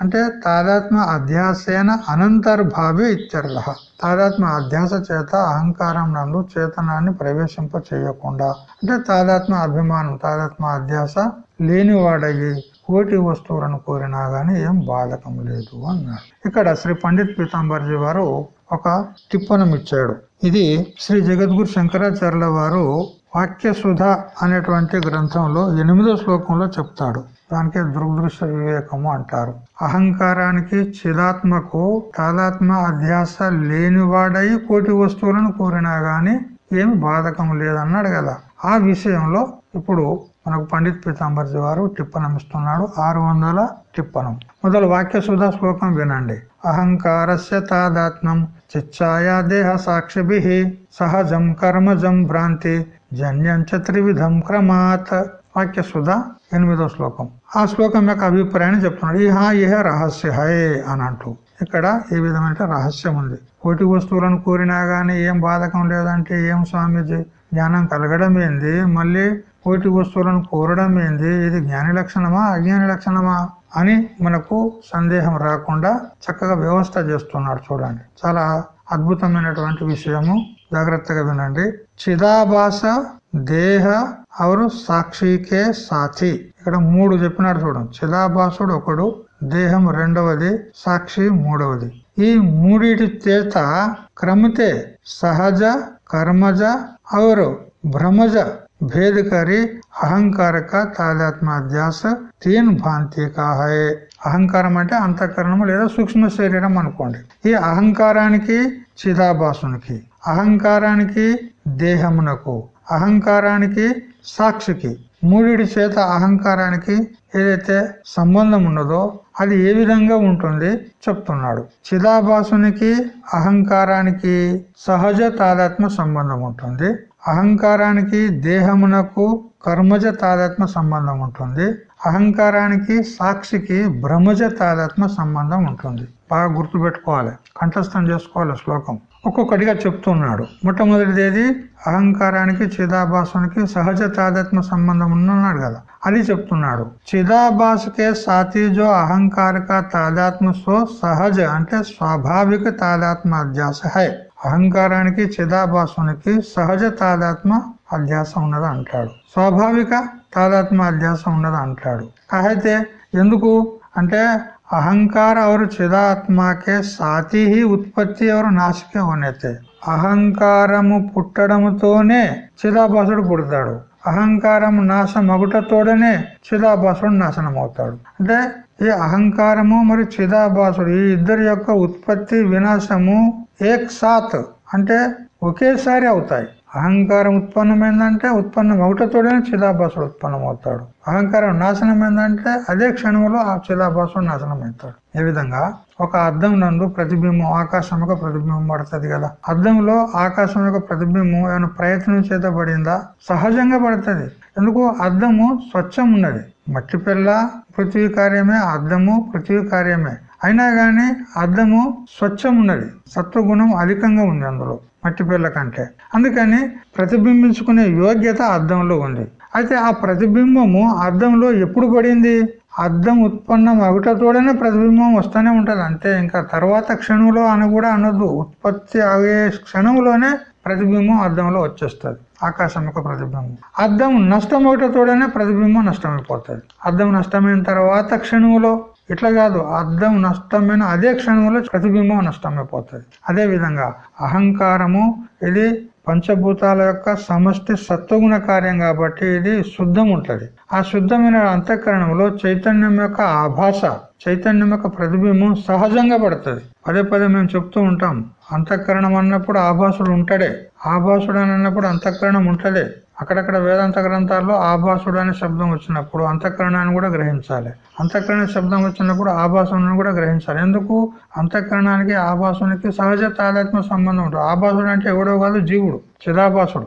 A: అంటే తాదాత్మ అధ్యాసేన అనంతర్భావి ఇత్యర్థ. తాదాత్మ అధ్యాస చేత అహంకారం నందు చేతనాన్ని ప్రవేశింప చేయకుండా. అంటే తాదాత్మ అభిమానం తాదాత్మ అధ్యాస లేనివాడయ్యి కోటి వస్తువులను కోరినా గాని ఏం బాధకం లేదు అన్నాడు. ఇక్కడ శ్రీ పండిత్ పీతాంబర్జీ వారు ఒక టిప్పణం ఇచ్చాడు. ఇది శ్రీ జగద్గురు శంకరాచార్యుల వారు వాక్యసుధ అనేటువంటి గ్రంథంలో ఎనిమిదో శ్లోకంలో చెప్తాడు. దానికి దృగ్దృశ్య వివేకము అంటారు. అహంకారానికి చిదాత్మకు తాదాత్మ అధ్యాస లేనివాడై కోటి వస్తువులను కోరినా గాని ఏమి బాధకం లేదన్నాడు కదా. ఆ విషయంలో ఇప్పుడు మనకు పండిత్ పీతాంబర్జీ వారు టిప్పణం ఇస్తున్నాడు. ఆరు వందల టిప్పణం. మొదలు వాక్య సుధా శ్లోకం వినండి. అహంకారస్య తాదాత్మ్యం చిచ్చాయా దేహ సాక్షిభి సహజం కర్మజం భ్రాంతి జన్యంచ త్రివిధం క్రమాత్. వాక్య సుధా ఎనిమిదో శ్లోకం. ఆ శ్లోకం యొక్క అభిప్రాయాన్ని చెప్తున్నాడు. ఇహా ఇహ రహస్య హే అని అంటూ ఇక్కడ ఏ విధమైన రహస్యం ఉంది. కోటి వస్తువులను కోరినా గానీ ఏం బాధకం లేదంటే ఏం స్వామీజీ? జ్ఞానం కలగడం ఏంది మళ్ళీ కోటి వస్తువులను కోరడం ఏంది? ఇది జ్ఞాని లక్షణమా అజ్ఞాని లక్షణమా అని మనకు సందేహం రాకుండా చక్కగా వ్యవస్థ చేస్తున్నాడు చూడండి. చాలా అద్భుతమైనటువంటి విషయము. జాగ్రత్తగా వినండి. చిదాభాష దేహ అవరు సాక్షికే సాక్షి ఇక్కడ మూడు చెప్పినాడు చూడండి. చిదాభాసుడు ఒకడు దేహం రెండవది సాక్షి మూడవది. ఈ మూడిటి చేత క్రమితే సహజ కర్మజ అవరు భ్రమజ भेद करी అహంకార का తాదాత్మ్యాధ్యాస తీన్ భాంతి का है అహంకారం అంటే అంతఃకరణము లేదా సూక్ష్మ శరీరం అనుకోండి ఈ అహంకారానికి చిదాభాసునికి అహంకారానికి దేహమునకు అహంకారానికి సాక్షికి మూడిటి చేత అహంకారానికి ఏదైతే సంబంధం ఉన్నదో అది ఏ విధంగా ఉంటుంది చెప్తున్నాడు చిదాభాసునికి అహంకారానికి సహజ తాదాత్మ సంబంధం ఉంటుంది అహంకారానికి దేహమునకు కర్మజ తాదాత్మ సంబంధం ఉంటుంది. అహంకారానికి సాక్షికి బ్రహ్మజ తాదాత్మ సంబంధం ఉంటుంది. బాగా గుర్తు పెట్టుకోవాలి కంఠస్థం చేసుకోవాలి శ్లోకం. ఒక్కొక్కటిగా చెప్తున్నాడు మొట్టమొదటిది అహంకారానికి చిదాభాసునికి సహజ తాదాత్మ సంబంధం ఉన్నాడు కదా. అది చెప్తున్నాడు. చిదాభాసకే సాతీజో అహంకారిక తాదాత్మ సో సహజ అంటే స్వాభావిక తాదాత్మ అధ్యాస హై. అహంకారానికి చిదాభాసునికి సహజ తాదాత్మ అధ్యాసం ఉన్నది అంటాడు. స్వాభావిక తాదాత్మ అధ్యాసం ఉన్నది అంటాడు. అయితే ఎందుకు? అంటే అహంకార ఎవరు చిదాత్మకే సాతి ఉత్పత్తి ఎవరు నాశకే ఉన్నతే. అహంకారము పుట్టడముతోనే చిదాభాసుడు పుడతాడు. అహంకారం నాశం మగుటతోడనే చిదాభాసుడు నాశనం అవుతాడు అంటే ఈ అహంకారము మరియు చిదాభాసుడు ఈ ఇద్దరి యొక్క ఉత్పత్తి వినాశము ఏక్ సాత్ అంటే ఒకేసారి అవుతాయి. అహంకారం ఉత్పన్నమైందంటే ఉత్పన్నం ఒకటతోనే చిదాభాసుడు ఉత్పన్నం అవుతాడు అహంకారం నాశనం ఏందంటే అదే క్షణంలో ఆ చిదాభాసుడు నాశనం అవుతాడు ఏ విధంగా? ఒక అద్దం నందు ప్రతిబింబం ఆకాశం యొక్క ప్రతిబింబం పడుతుంది కదా. అద్దంలో ఆకాశం యొక్క ప్రతిబింబం ఏమైనా ప్రయత్నం చేత పడిందా? సహజంగా పడుతుంది. ఎందుకు? అద్దము స్వచ్ఛం ఉన్నది. మట్టి పిల్ల పృథ్వీ కార్యమే అద్దము పృథ్వీ కార్యమే. అయినా గాని అద్దము స్వచ్ఛం ఉన్నది. సత్వగుణం అధికంగా ఉంది అందులో మట్టి పిల్ల కంటే. అందుకని ప్రతిబింబించుకునే యోగ్యత అద్దంలో ఉంది. అయితే ఆ ప్రతిబింబము అద్దంలో ఎప్పుడు పడింది? అద్దం ఉత్పన్నం అగుటతోడనే ప్రతిబింబం వస్తూనే ఉంటుంది. అంతే ఇంకా తర్వాత క్షణంలో అని కూడా అనొద్దు. ఉత్పత్తి అయ్యే క్షణంలోనే ప్రతిబింబం అద్దంలో వచ్చేస్తుంది. ఆకాశం యొక్క ప్రతిబింబం. అద్దం నష్టం ఒకటతోడనే ప్రతిబింబం నష్టమైపోతుంది. అద్దం నష్టమైన తర్వాత క్షణంలో ఇట్లా కాదు అర్థం నష్టమైన అదే క్షణంలో ప్రతిబింబం నష్టమైపోతుంది. అదే విధంగా అహంకారము ఇది పంచభూతాల యొక్క సమష్టి సత్వగుణ కార్యం కాబట్టి ఇది శుద్ధం ఉంటుంది ఆ శుద్ధమైన అంతఃకరణంలో చైతన్యం యొక్క ఆభాష చైతన్యం యొక్క ప్రతిబింబం సహజంగా పడుతుంది. పదే పదే మేము చెప్తూ ఉంటాం అంతఃకరణం అన్నప్పుడు ఆభాసుడు ఉంటాడే ఆభాసుడు అని అన్నప్పుడు అంతఃకరణం ఉంటదే. అక్కడక్కడ వేదాంత గ్రంథాల్లో ఆభాసుడు అనే శబ్దం వచ్చినప్పుడు అంతఃకరణాన్ని కూడా గ్రహించాలి. అంతఃకరణ శబ్దం వచ్చినప్పుడు ఆభాసుని కూడా గ్రహించాలి. ఎందుకు? అంతఃకరణానికి ఆభాసునికి సహజ తాదాత్మ సంబంధం ఉంటుంది. ఆభాసుడు అంటే ఎవడో కాదు జీవుడు చిదాభాసుడు.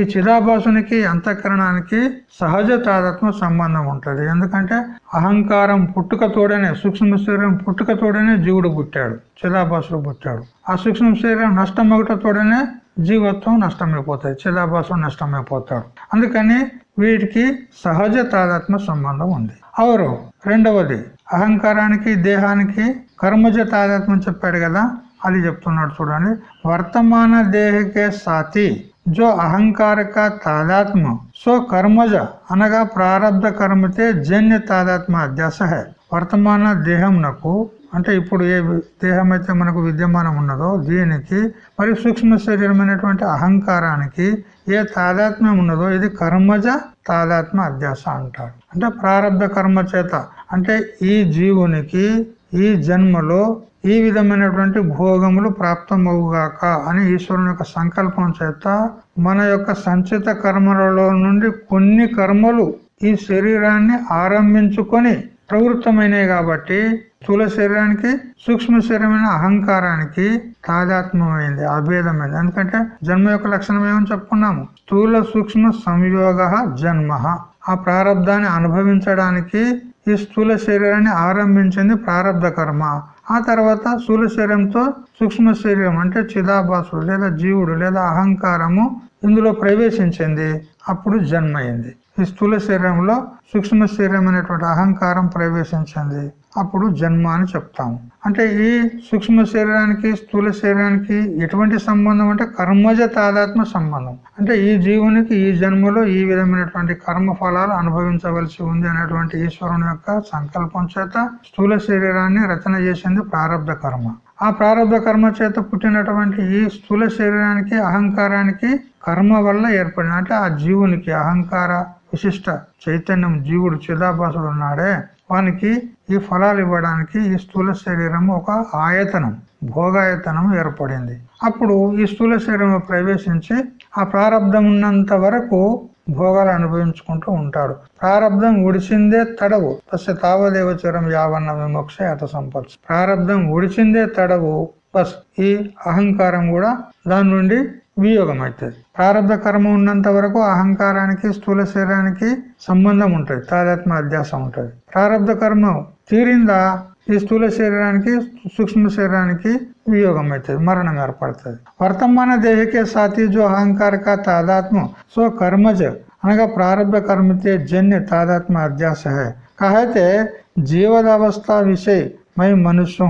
A: ఈ చిదాభాసునికి అంతఃకరణానికి సహజ తాదాత్మ సంబంధం ఉంటుంది. ఎందుకంటే అహంకారం పుట్టుకతోడనే సూక్ష్మ శరీరం పుట్టుకతోడనే జీవుడు పుట్టాడు చిదాభాసుడు పుట్టాడు. ఆ సూక్ష్మ శరీరం నష్టం ఒకటతోడనే జీవత్వం నష్టమైపోతాయి చిదాభాసం నష్టమైపోతాడు అందుకని వీటికి సహజ తాదాత్మ సంబంధం ఉంది. అవరు రెండవది అహంకారానికి దేహానికి కర్మజ తాదాత్మ్యం చెప్పాడు కదా అది చెప్తున్నాడు చూడండి. వర్తమాన దేహకే సాతి జో అహంకారక తాదాత్మ సో కర్మజ అనగా ప్రారంధ కర్మతే జన్య తాదాత్మ అధ్యాస హై. వర్తమాన దేహంనకు అంటే ఇప్పుడు ఏ దేహం అయితే మనకు విద్యమానం ఉన్నదో దీనికి మరి సూక్ష్మ శరీరమైనటువంటి అహంకారానికి ఏ తాదాత్మ్యం ఉన్నదో ఇది కర్మజ తాదాత్మ అధ్యాస అంటారు. అంటే ప్రారంభ కర్మ చేత అంటే ఈ జీవునికి ఈ జన్మలో ఈ విధమైనటువంటి భోగములు ప్రాప్తమవుగాక అని ఈశ్వరుని యొక్క సంకల్పం చేత మన యొక్క సంచిత కర్మలలో నుండి కొన్ని కర్మలు ఈ శరీరాన్ని ఆరంభించుకొని ప్రవృత్తమైనవి కాబట్టి స్థూల శరీరానికి సూక్ష్మ శరీరమైన అహంకారానికి తాదాత్మ్యమైంది అభేదమైంది. ఎందుకంటే జన్మ యొక్క లక్షణం ఏమని చెప్పుకున్నాము? స్థూల సూక్ష్మ సంయోగ జన్మ. ఆ ప్రారంధాన్ని అనుభవించడానికి ఈ స్థూల శరీరాన్ని ఆరంభించింది ప్రారంధ కర్మ. ఆ తర్వాత స్థూల శరీరంతో సూక్ష్మ శరీరం అంటే చిదాభాసుడు లేదా జీవుడు లేదా అహంకారము ఇందులో ప్రవేశించింది. అప్పుడు జన్మ అయింది. ఈ స్థూల శరీరంలో సూక్ష్మ శరీరం అనేటువంటి అహంకారం ప్రవేశించింది. అప్పుడు జన్మ అని చెప్తాము. అంటే ఈ సూక్ష్మ శరీరానికి స్థూల శరీరానికి ఎటువంటి సంబంధం అంటే కర్మజ తాదాత్మ సంబంధం. అంటే ఈ జీవునికి ఈ జన్మలో ఈ విధమైనటువంటి కర్మ ఫలాలు అనుభవించవలసి ఉంది అనేటువంటి ఈశ్వరుని యొక్క సంకల్పం చేత స్థూల శరీరాన్ని రచన చేసింది ప్రారంభ కర్మ. ఆ ప్రారంభ కర్మ చేత పుట్టినటువంటి ఈ స్థూల శరీరానికి అహంకారానికి కర్మ వల్ల ఏర్పడిన అంటే ఆ జీవునికి అహంకార విశిష్ట చైతన్యం జీవుడు చిదాభాసుడు ఉన్నాడే వానికి ఈ ఫలాలు ఇవ్వడానికి ఈ స్థూల శరీరం ఒక ఆయతనం భోగాయతనం ఏర్పడింది. అప్పుడు ఈ స్థూల శరీరం ప్రవేశించి ఆ ప్రారంధం ఉన్నంత వరకు భోగాలు అనుభవించుకుంటూ ఉంటాడు. ప్రారంధం ఉడిచిందే తడవు. తస్య తావదేవచరం యావన్న విమోక్ష అత సంపత్. ప్రారంధం ఉడిచిందే తడవు. బస్ ఈ అహంకారం కూడా దాని నుండి వియోగం అవుతుంది ప్రారంభ కర్మ ఉన్నంత వరకు అహంకారానికి స్థూల శరీరానికి సంబంధం ఉంటుంది. తాదాత్మ అధ్యాసం ఉంటుంది. ప్రారంభ కర్మ తీరిందా? ఈ స్థూల శరీరానికి సూక్ష్మ శరీరానికి వియోగం అవుతుంది మరణం ఏర్పడుతుంది. వర్తమాన దేహకే సాతి జో అహంకారక తాదాత్మ సో కర్మజ. అనగా ప్రారంభ కర్మతే జన్య తాదాత్మ అధ్యాస హై. कहతే జీవదావస్థ విషయ మై మనుష్య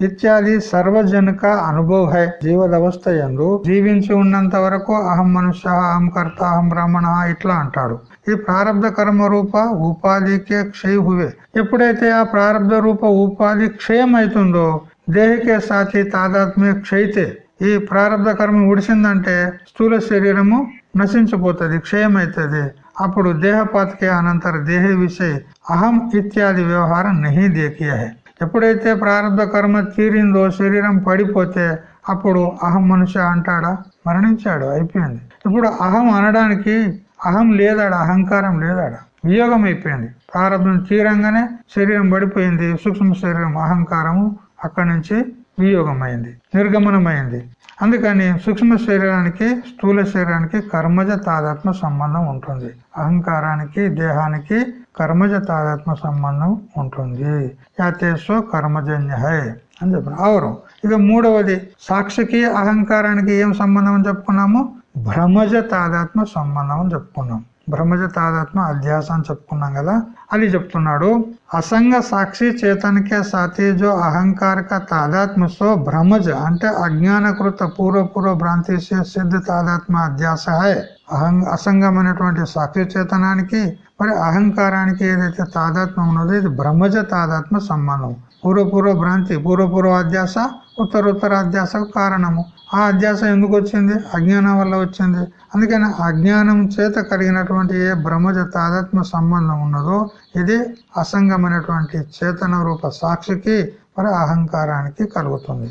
A: ఇత్యాది సర్వజనక అనుభవ హై జీవదవస్థ ఎందు జీవించి ఉన్నంత వరకు అహం మనుష్య అహం కర్త అహం బ్రాహ్మణ ఇట్లా అంటాడు. ఈ ప్రారంభ కర్మ రూప ఉపాధికే క్షయ హువే ఎప్పుడైతే ఆ ప్రారంభ రూప ఉపాధి క్షయం అవుతుందో దేహకే సాచి తాదాత్మ్య క్షయితే ఈ ప్రారంభ కర్మ ఉడిసిందంటే స్థూల శరీరము నశించిపోతుంది క్షయమైతుంది. అప్పుడు దేహపాతకే అనంతర దేహ విషయ అహం ఇత్యాది వ్యవహారం నహి దేకియా హై ఎప్పుడైతే ప్రారంభ కర్మ తీరిందో శరీరం పడిపోతే అప్పుడు అహం మనిషి అంటాడా? మరణించాడు అయిపోయింది. ఇప్పుడు అహం అనడానికి అహం లేదాడ? అహంకారం లేదాడ? వియోగం అయిపోయింది. ప్రారంభం తీరంగానే శరీరం పడిపోయింది. సూక్ష్మ శరీరం అహంకారము అక్కడి నుంచి వియోగం అయింది నిర్గమనమైంది. అందుకని సూక్ష్మ శరీరానికి స్థూల శరీరానికి కర్మజ తాదాత్మ సంబంధం ఉంటుంది. అహంకారానికి దేహానికి కర్మజ తాదాత్మ సంబంధం ఉంటుంది. యాతేశ్వ కర్మజన్య హై అని చెప్పిన అవరు ఇక మూడవది సాక్షికి అహంకారానికి ఏం సంబంధం అని చెప్పుకున్నాము? భ్రమజ తాదాత్మ సంబంధం అని చెప్పుకున్నాం. బ్రహ్మజ తాదాత్మ అధ్యాస అని చెప్పుకున్నాం కదా అది చెప్తున్నాడు. అసంగ సాక్షి చేతనకే సాతి జో అహంకారక తాదాత్మ సో భ్రమజ అంటే అజ్ఞానకృత పూర్వ పూర్వ భ్రాంతి సిద్ధ తాదాత్మ అధ్యాస హై. అహం అసంగమైనటువంటి సాక్షి చేతనానికి మరి అహంకారానికి ఏదైతే తాదాత్మ్యం ఉన్నదో ఇది బ్రహ్మజ తాదాత్మ సంబంధం. పూర్వపూర్వ భ్రాంతి పూర్వపూర్వ అధ్యాస ఉత్తర అధ్యాసకు కారణము. ఆ అధ్యాస ఎందుకు వచ్చింది? అజ్ఞానం వల్ల వచ్చింది. అందుకని అజ్ఞానం చేత కలిగినటువంటి ఏ బ్రహ్మజ తాదాత్మ సంబంధం ఉన్నదో ఇది అసంగమైనటువంటి చేతన రూప సాక్షికి మరి అహంకారానికి కలుగుతుంది.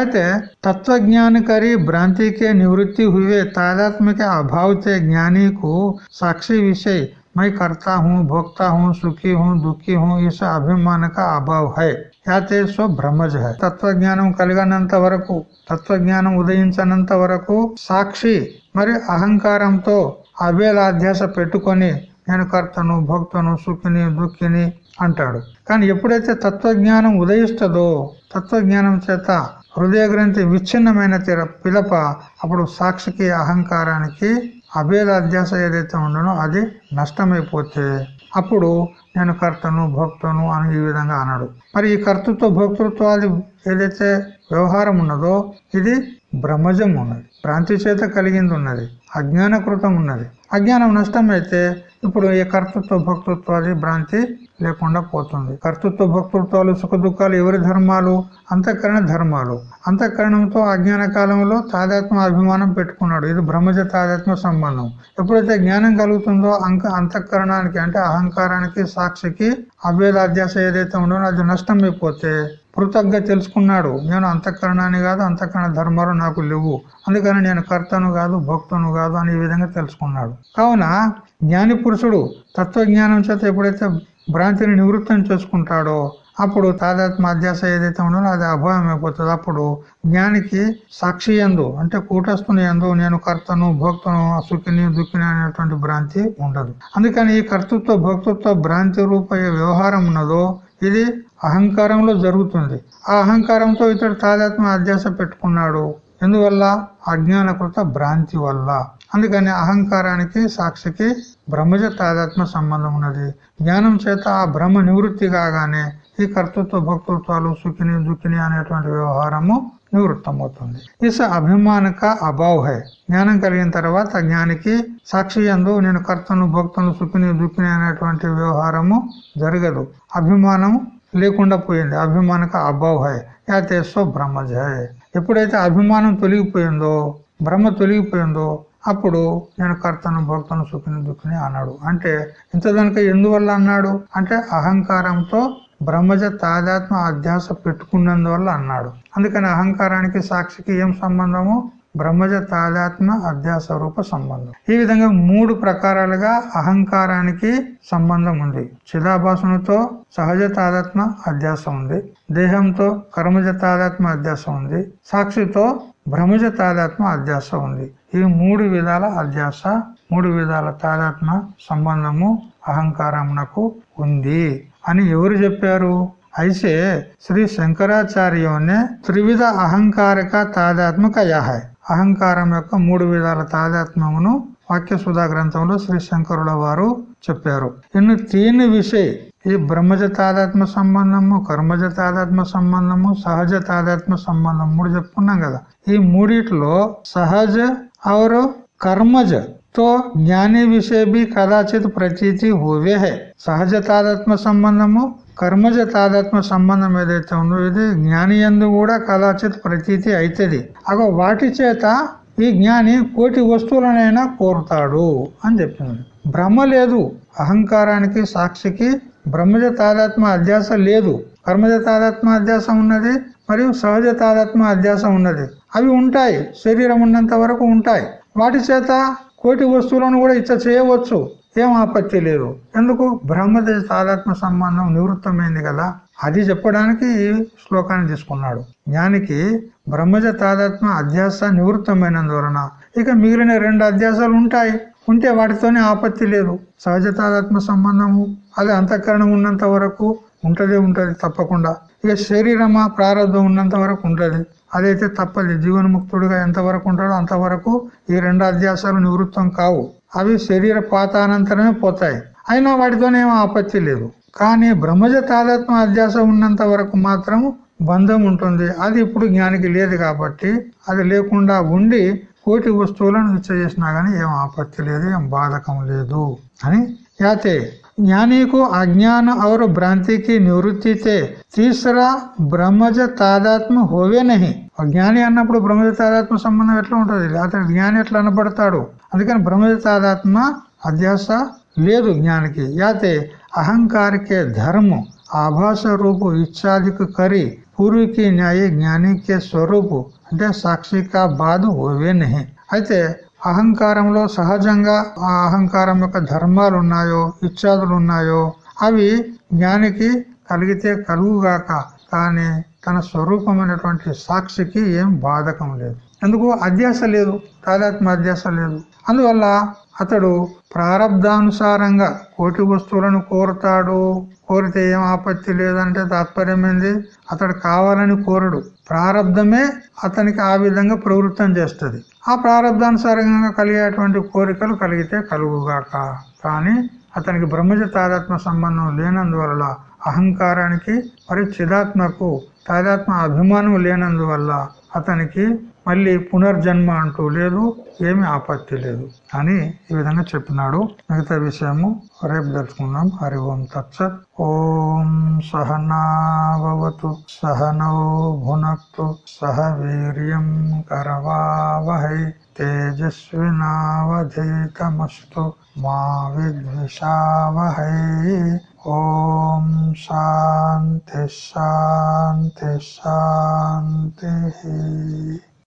A: అయితే తత్వజ్ఞానకరి భ్రాంతికే నివృత్తి హువే తాదాత్మిక అభావితే జ్ఞానికు సాక్షి విషయ अभाव से ज्ञानी को साक्षी विषय मैं करता हूँ भोगता हूँ सुखी हूँ दुखी हूँ इस अभिमान का अभाव है యాతే స్వ బ్రహ్మజ తత్వజ్ఞానం కలిగినంత వరకు తత్వజ్ఞానం ఉదయించనంత వరకు సాక్షి మరి అహంకారంతో అభేలాధ్యాస పెట్టుకొని నేను కర్తను భక్తను సుఖిని దుఃఖిని అంటాడు కానీ ఎప్పుడైతే తత్వజ్ఞానం ఉదయిస్తుందో తత్వజ్ఞానం చేత హృదయ గ్రంథి విచ్ఛిన్నమైన తీర పిలప అప్పుడు సాక్షికి అహంకారానికి అభేద అధ్యాస ఏదైతే ఉండనో అది నష్టమైపోతే అప్పుడు నేను కర్తను భోక్తను అని ఈ విధంగా అన్నాడు మరి ఈ కర్తృత్వ భోక్తృత్వాది ఏదైతే వ్యవహారం ఉన్నదో ఇది బ్రహ్మజం ఉన్నది. భ్రాంతి చేత కలిగింది ఉన్నది. అజ్ఞానకృతం ఉన్నది. అజ్ఞానం నష్టమైతే ఇప్పుడు ఈ కర్తృత్వ భోక్తృత్వాది భ్రాంతి లేకుండా పోతుంది. కర్తృత్వ భక్తృత్వాలు సుఖ దుఃఖాలు ఎవరి ధర్మాలు? అంతఃకరణ ధర్మాలు. అంతఃకరణంతో అజ్ఞాన కాలంలో తాదాత్మ అభిమానం పెట్టుకున్నాడు. ఇది బ్రహ్మజ తాదాత్మ సంబంధం. ఎప్పుడైతే జ్ఞానం కలుగుతుందో అంక అంతఃకరణానికి అంటే అహంకారానికి సాక్షికి అభేదాధ్యాస ఏదైతే ఉండో అది నష్టం అయిపోతే కృతజ్ఞ తెలుసుకున్నాడు. నేను అంతఃకరణాన్ని కాదు అంతఃకరణ ధర్మాలు నాకు లేవు. అందుకని నేను కర్తను కాదు భక్తును కాదు అని ఈ విధంగా తెలుసుకున్నాడు. కావున జ్ఞాని పురుషుడు తత్వజ్ఞానం చేత ఎప్పుడైతే భ్రాంతిని నివృత్తం చేసుకుంటాడో అప్పుడు తాదాత్మ అధ్యాస ఏదైతే ఉండో అది అభావం అయిపోతుంది. అప్పుడు జ్ఞానికి సాక్షి ఎందు అంటే కూటస్థుని ఎందు నేను కర్తను భోక్తను సుఖిని దుఃఖిని అనేటువంటి భ్రాంతి ఉండదు. అందుకని ఈ కర్తృత్వ భోక్తృత్వ భ్రాంతి రూప వ్యవహారం ఉన్నదో ఇది అహంకారంలో జరుగుతుంది. ఆ అహంకారంతో ఇతడు తాదాత్మ అధ్యాస పెట్టుకున్నాడు. ఎందువల్ల? అజ్ఞానకృత భ్రాంతి వల్ల. అందుకని అహంకారానికి సాక్షికి బ్రహ్మజ తాదాత్మ సంబంధం ఉన్నది. జ్ఞానం చేత ఆ బ్రహ్మ నివృత్తి కాగానే ఈ కర్తృత్వ భక్తృత్వాలు సుఖిని దుఃఖిని అనేటువంటి వ్యవహారము నివృత్తమవుతుంది. ఇస అభిమానక అభావ్ హై జ్ఞానం కలిగిన తర్వాత జ్ఞానికి సాక్షి ఎందు నేను కర్తను భక్తను సుఖిని దుఃఖిని అనేటువంటి వ్యవహారము జరగదు. అభిమానం లేకుండా పోయింది. అభిమానక అభావ్ హై యాతే సో బ్రహ్మజ హై ఎప్పుడైతే అభిమానం తొలగిపోయిందో బ్రహ్మ తొలగిపోయిందో అప్పుడు నేను కర్తను భక్తను సుఖిని దుఃఖిని అన్నాడు. అంటే ఇంత దానిక ఎందువల్ల అన్నాడు? అంటే అహంకారంతో బ్రహ్మజ తాదాత్మ అధ్యాస పెట్టుకున్నందువల్ల అన్నాడు. అందుకని అహంకారానికి సాక్షికి ఏం సంబంధము? బ్రహ్మజ తాదాత్మ అధ్యాస రూప సంబంధం. ఈ విధంగా మూడు ప్రకారాలుగా అహంకారానికి సంబంధం ఉంది. చిదాభాసనతో సహజ తాదాత్మ అధ్యాస ఉంది. దేహంతో కర్మజ తాదాత్మ అధ్యాస ఉంది. సాక్షితో భ్రమజ తాదాత్మ అధ్యాస ఉంది. ఈ మూడు విధాల అధ్యాస మూడు విధాల తాదాత్మ సంబంధము అహంకారమునకు ఉంది అని ఎవరు చెప్పారు? అయితే శ్రీ శంకరాచార్యునే త్రివిధ అహంకారక తాదాత్మక యాహాయ్ అహంకారం యొక్క మూడు విధాల తాదాత్మ్యమును వాక్య సుధా గ్రంథంలో శ్రీ శంకరుల వారు చెప్పారు. ఇన్ని తీని విషయ ఈ బ్రహ్మజ తాదాత్మ సంబంధము కర్మజ తాదాత్మ సంబంధము సహజ తాదాత్మ సంబంధం మూడు చెప్పుకున్నాం కదా. ఈ మూడిట్లో సహజ అవరు కర్మజ తో జ్ఞాని విషయ బి కదాచిత్ ప్రతీతి होवे है सहज तादात्म కర్మజ తాదాత్మ సంబంధం ఏదైతే ఉందో ఇది జ్ఞాని ఎందు కూడా కదాచిత్ ప్రతీతి అవుతుంది అగో వాటి చేత ఈ జ్ఞాని కోటి వస్తువులనైనా కోరుతాడు అని చెప్పింది. భ్రమ లేదు అహంకారానికి సాక్షికి బ్రహ్మజ తాదాత్మ అధ్యాస లేదు. కర్మజ తాదాత్మ అధ్యాసం ఉన్నది మరియు సహజ తాదాత్మ అధ్యాసం ఉన్నది. అవి ఉంటాయి శరీరం ఉన్నంత వరకు ఉంటాయి. వాటి చేత కోటి వస్తువులను కూడా ఇచ్చ చేయవచ్చు. ఏం ఆపత్తి లేదు. ఎందుకు? బ్రహ్మజ తాదాత్మ సంబంధం నివృత్తమైంది కదా. అది చెప్పడానికి ఈ శ్లోకాన్ని తీసుకున్నాడు. జ్ఞానికి బ్రహ్మజ తాదాత్మ అధ్యాస నివృత్తమైనందువలన ఇక మిగిలిన రెండు అధ్యాసాలు ఉంటాయి. ఉంటే వాటితోనే ఆపత్తి లేదు. సహజ తాదాత్మ సంబంధము అది అంతఃకరణం ఉన్నంత వరకు ఉంటదే ఉంటది తప్పకుండా. ఇక శరీరమా ప్రారంభం ఉన్నంత వరకు ఉంటది. అదైతే తప్పది. జీవన్ముక్తుడిగా ఎంతవరకు ఉంటాడో అంతవరకు ఈ రెండు అధ్యాసాలు నివృత్తం కావు. అవి శరీర పాతానంతరమే పోతాయి. అయినా వాటితోనే ఆపత్తి లేదు. కానీ బ్రహ్మజ తాదాత్మ అధ్యాస ఉన్నంత వరకు మాత్రం బంధం ఉంటుంది. అది ఇప్పుడు జ్ఞానికి లేదు కాబట్టి అది లేకుండా ఉండి కోటి వస్తువులను ఇచ్చ చేసినా గానీ ఏం ఆపత్తి లేదు ఏం బాధకం లేదు అని యాతే జ్ఞానికు అజ్ఞాన ಅವರು భ్రాంతికి ಕಿ ನಿವೃತ್ತಿ తీసరా బ్రహ్మజ తాదాత్మ హోవే నహి జ్ఞాని అన్నప్పుడు బ్రహ్మజ తాదాత్మ సంబంధం ఎట్లా ఉంటుంది అతను జ్ఞాని ఎట్లా అనపడతాడు అందుకని బ్రహ్మజ తాదాత్మ అధ్యాస లేదు జ్ఞానికి యాతే అహంకారికే ధర్మం ఆభాస రూపు ఇచ్చాదికు కరి పూర్వీకి న్యాయ జ్ఞానికే స్వరూపు అంటే సాక్షికా బాధ హోవే నహి అయితే అహంకారంలో సహజంగా ఆ అహంకారం యొక్క ధర్మాలు ఉన్నాయో ఇచ్చాదులు ఉన్నాయో అవి జ్ఞానికి కలిగితే కలుగుగాక కానీ తన స్వరూపమైనటువంటి సాక్షికి ఏం బాధకం లేదు. ఎందుకు? అధ్యాస లేదు. తాదాత్మ అధ్యాస లేదు. అందువల్ల అతడు ప్రారంధానుసారంగా కోటి వస్తువులను కోరుతాడు. కోరితే ఏం ఆపత్తి లేదంటే తాత్పర్యమైంది అతడు కావాలని కోరడు. ప్రారంధమే అతనికి ఆ విధంగా ప్రవృత్తం చేస్తుంది. ఆ ప్రారంధానుసారంగా కలిగేటువంటి కోరికలు కలిగితే కలుగుగాక. కానీ అతనికి బ్రహ్మజ తాదాత్మ సంబంధం లేనందువల్ల అహంకారానికి మరి చిదాత్మకు తాదాత్మ అభిమానం లేనందువల్ల అతనికి మళ్ళీ పునర్జన్మ అంటూ లేదు ఏమి ఆపత్తి లేదు అని ఈ విధంగా చెప్పినాడు. మిగతా విషయము రేపు తెలుసుకుందాం. హరి ఓం తత్సత్. ఓం సహనావతు సహనౌ భునక్తు సహ వీర్యం కరవావహై తేజస్వినావధీతమస్తు మా విద్విషావహై. ఓం శాంతి శాంతి శాంతి.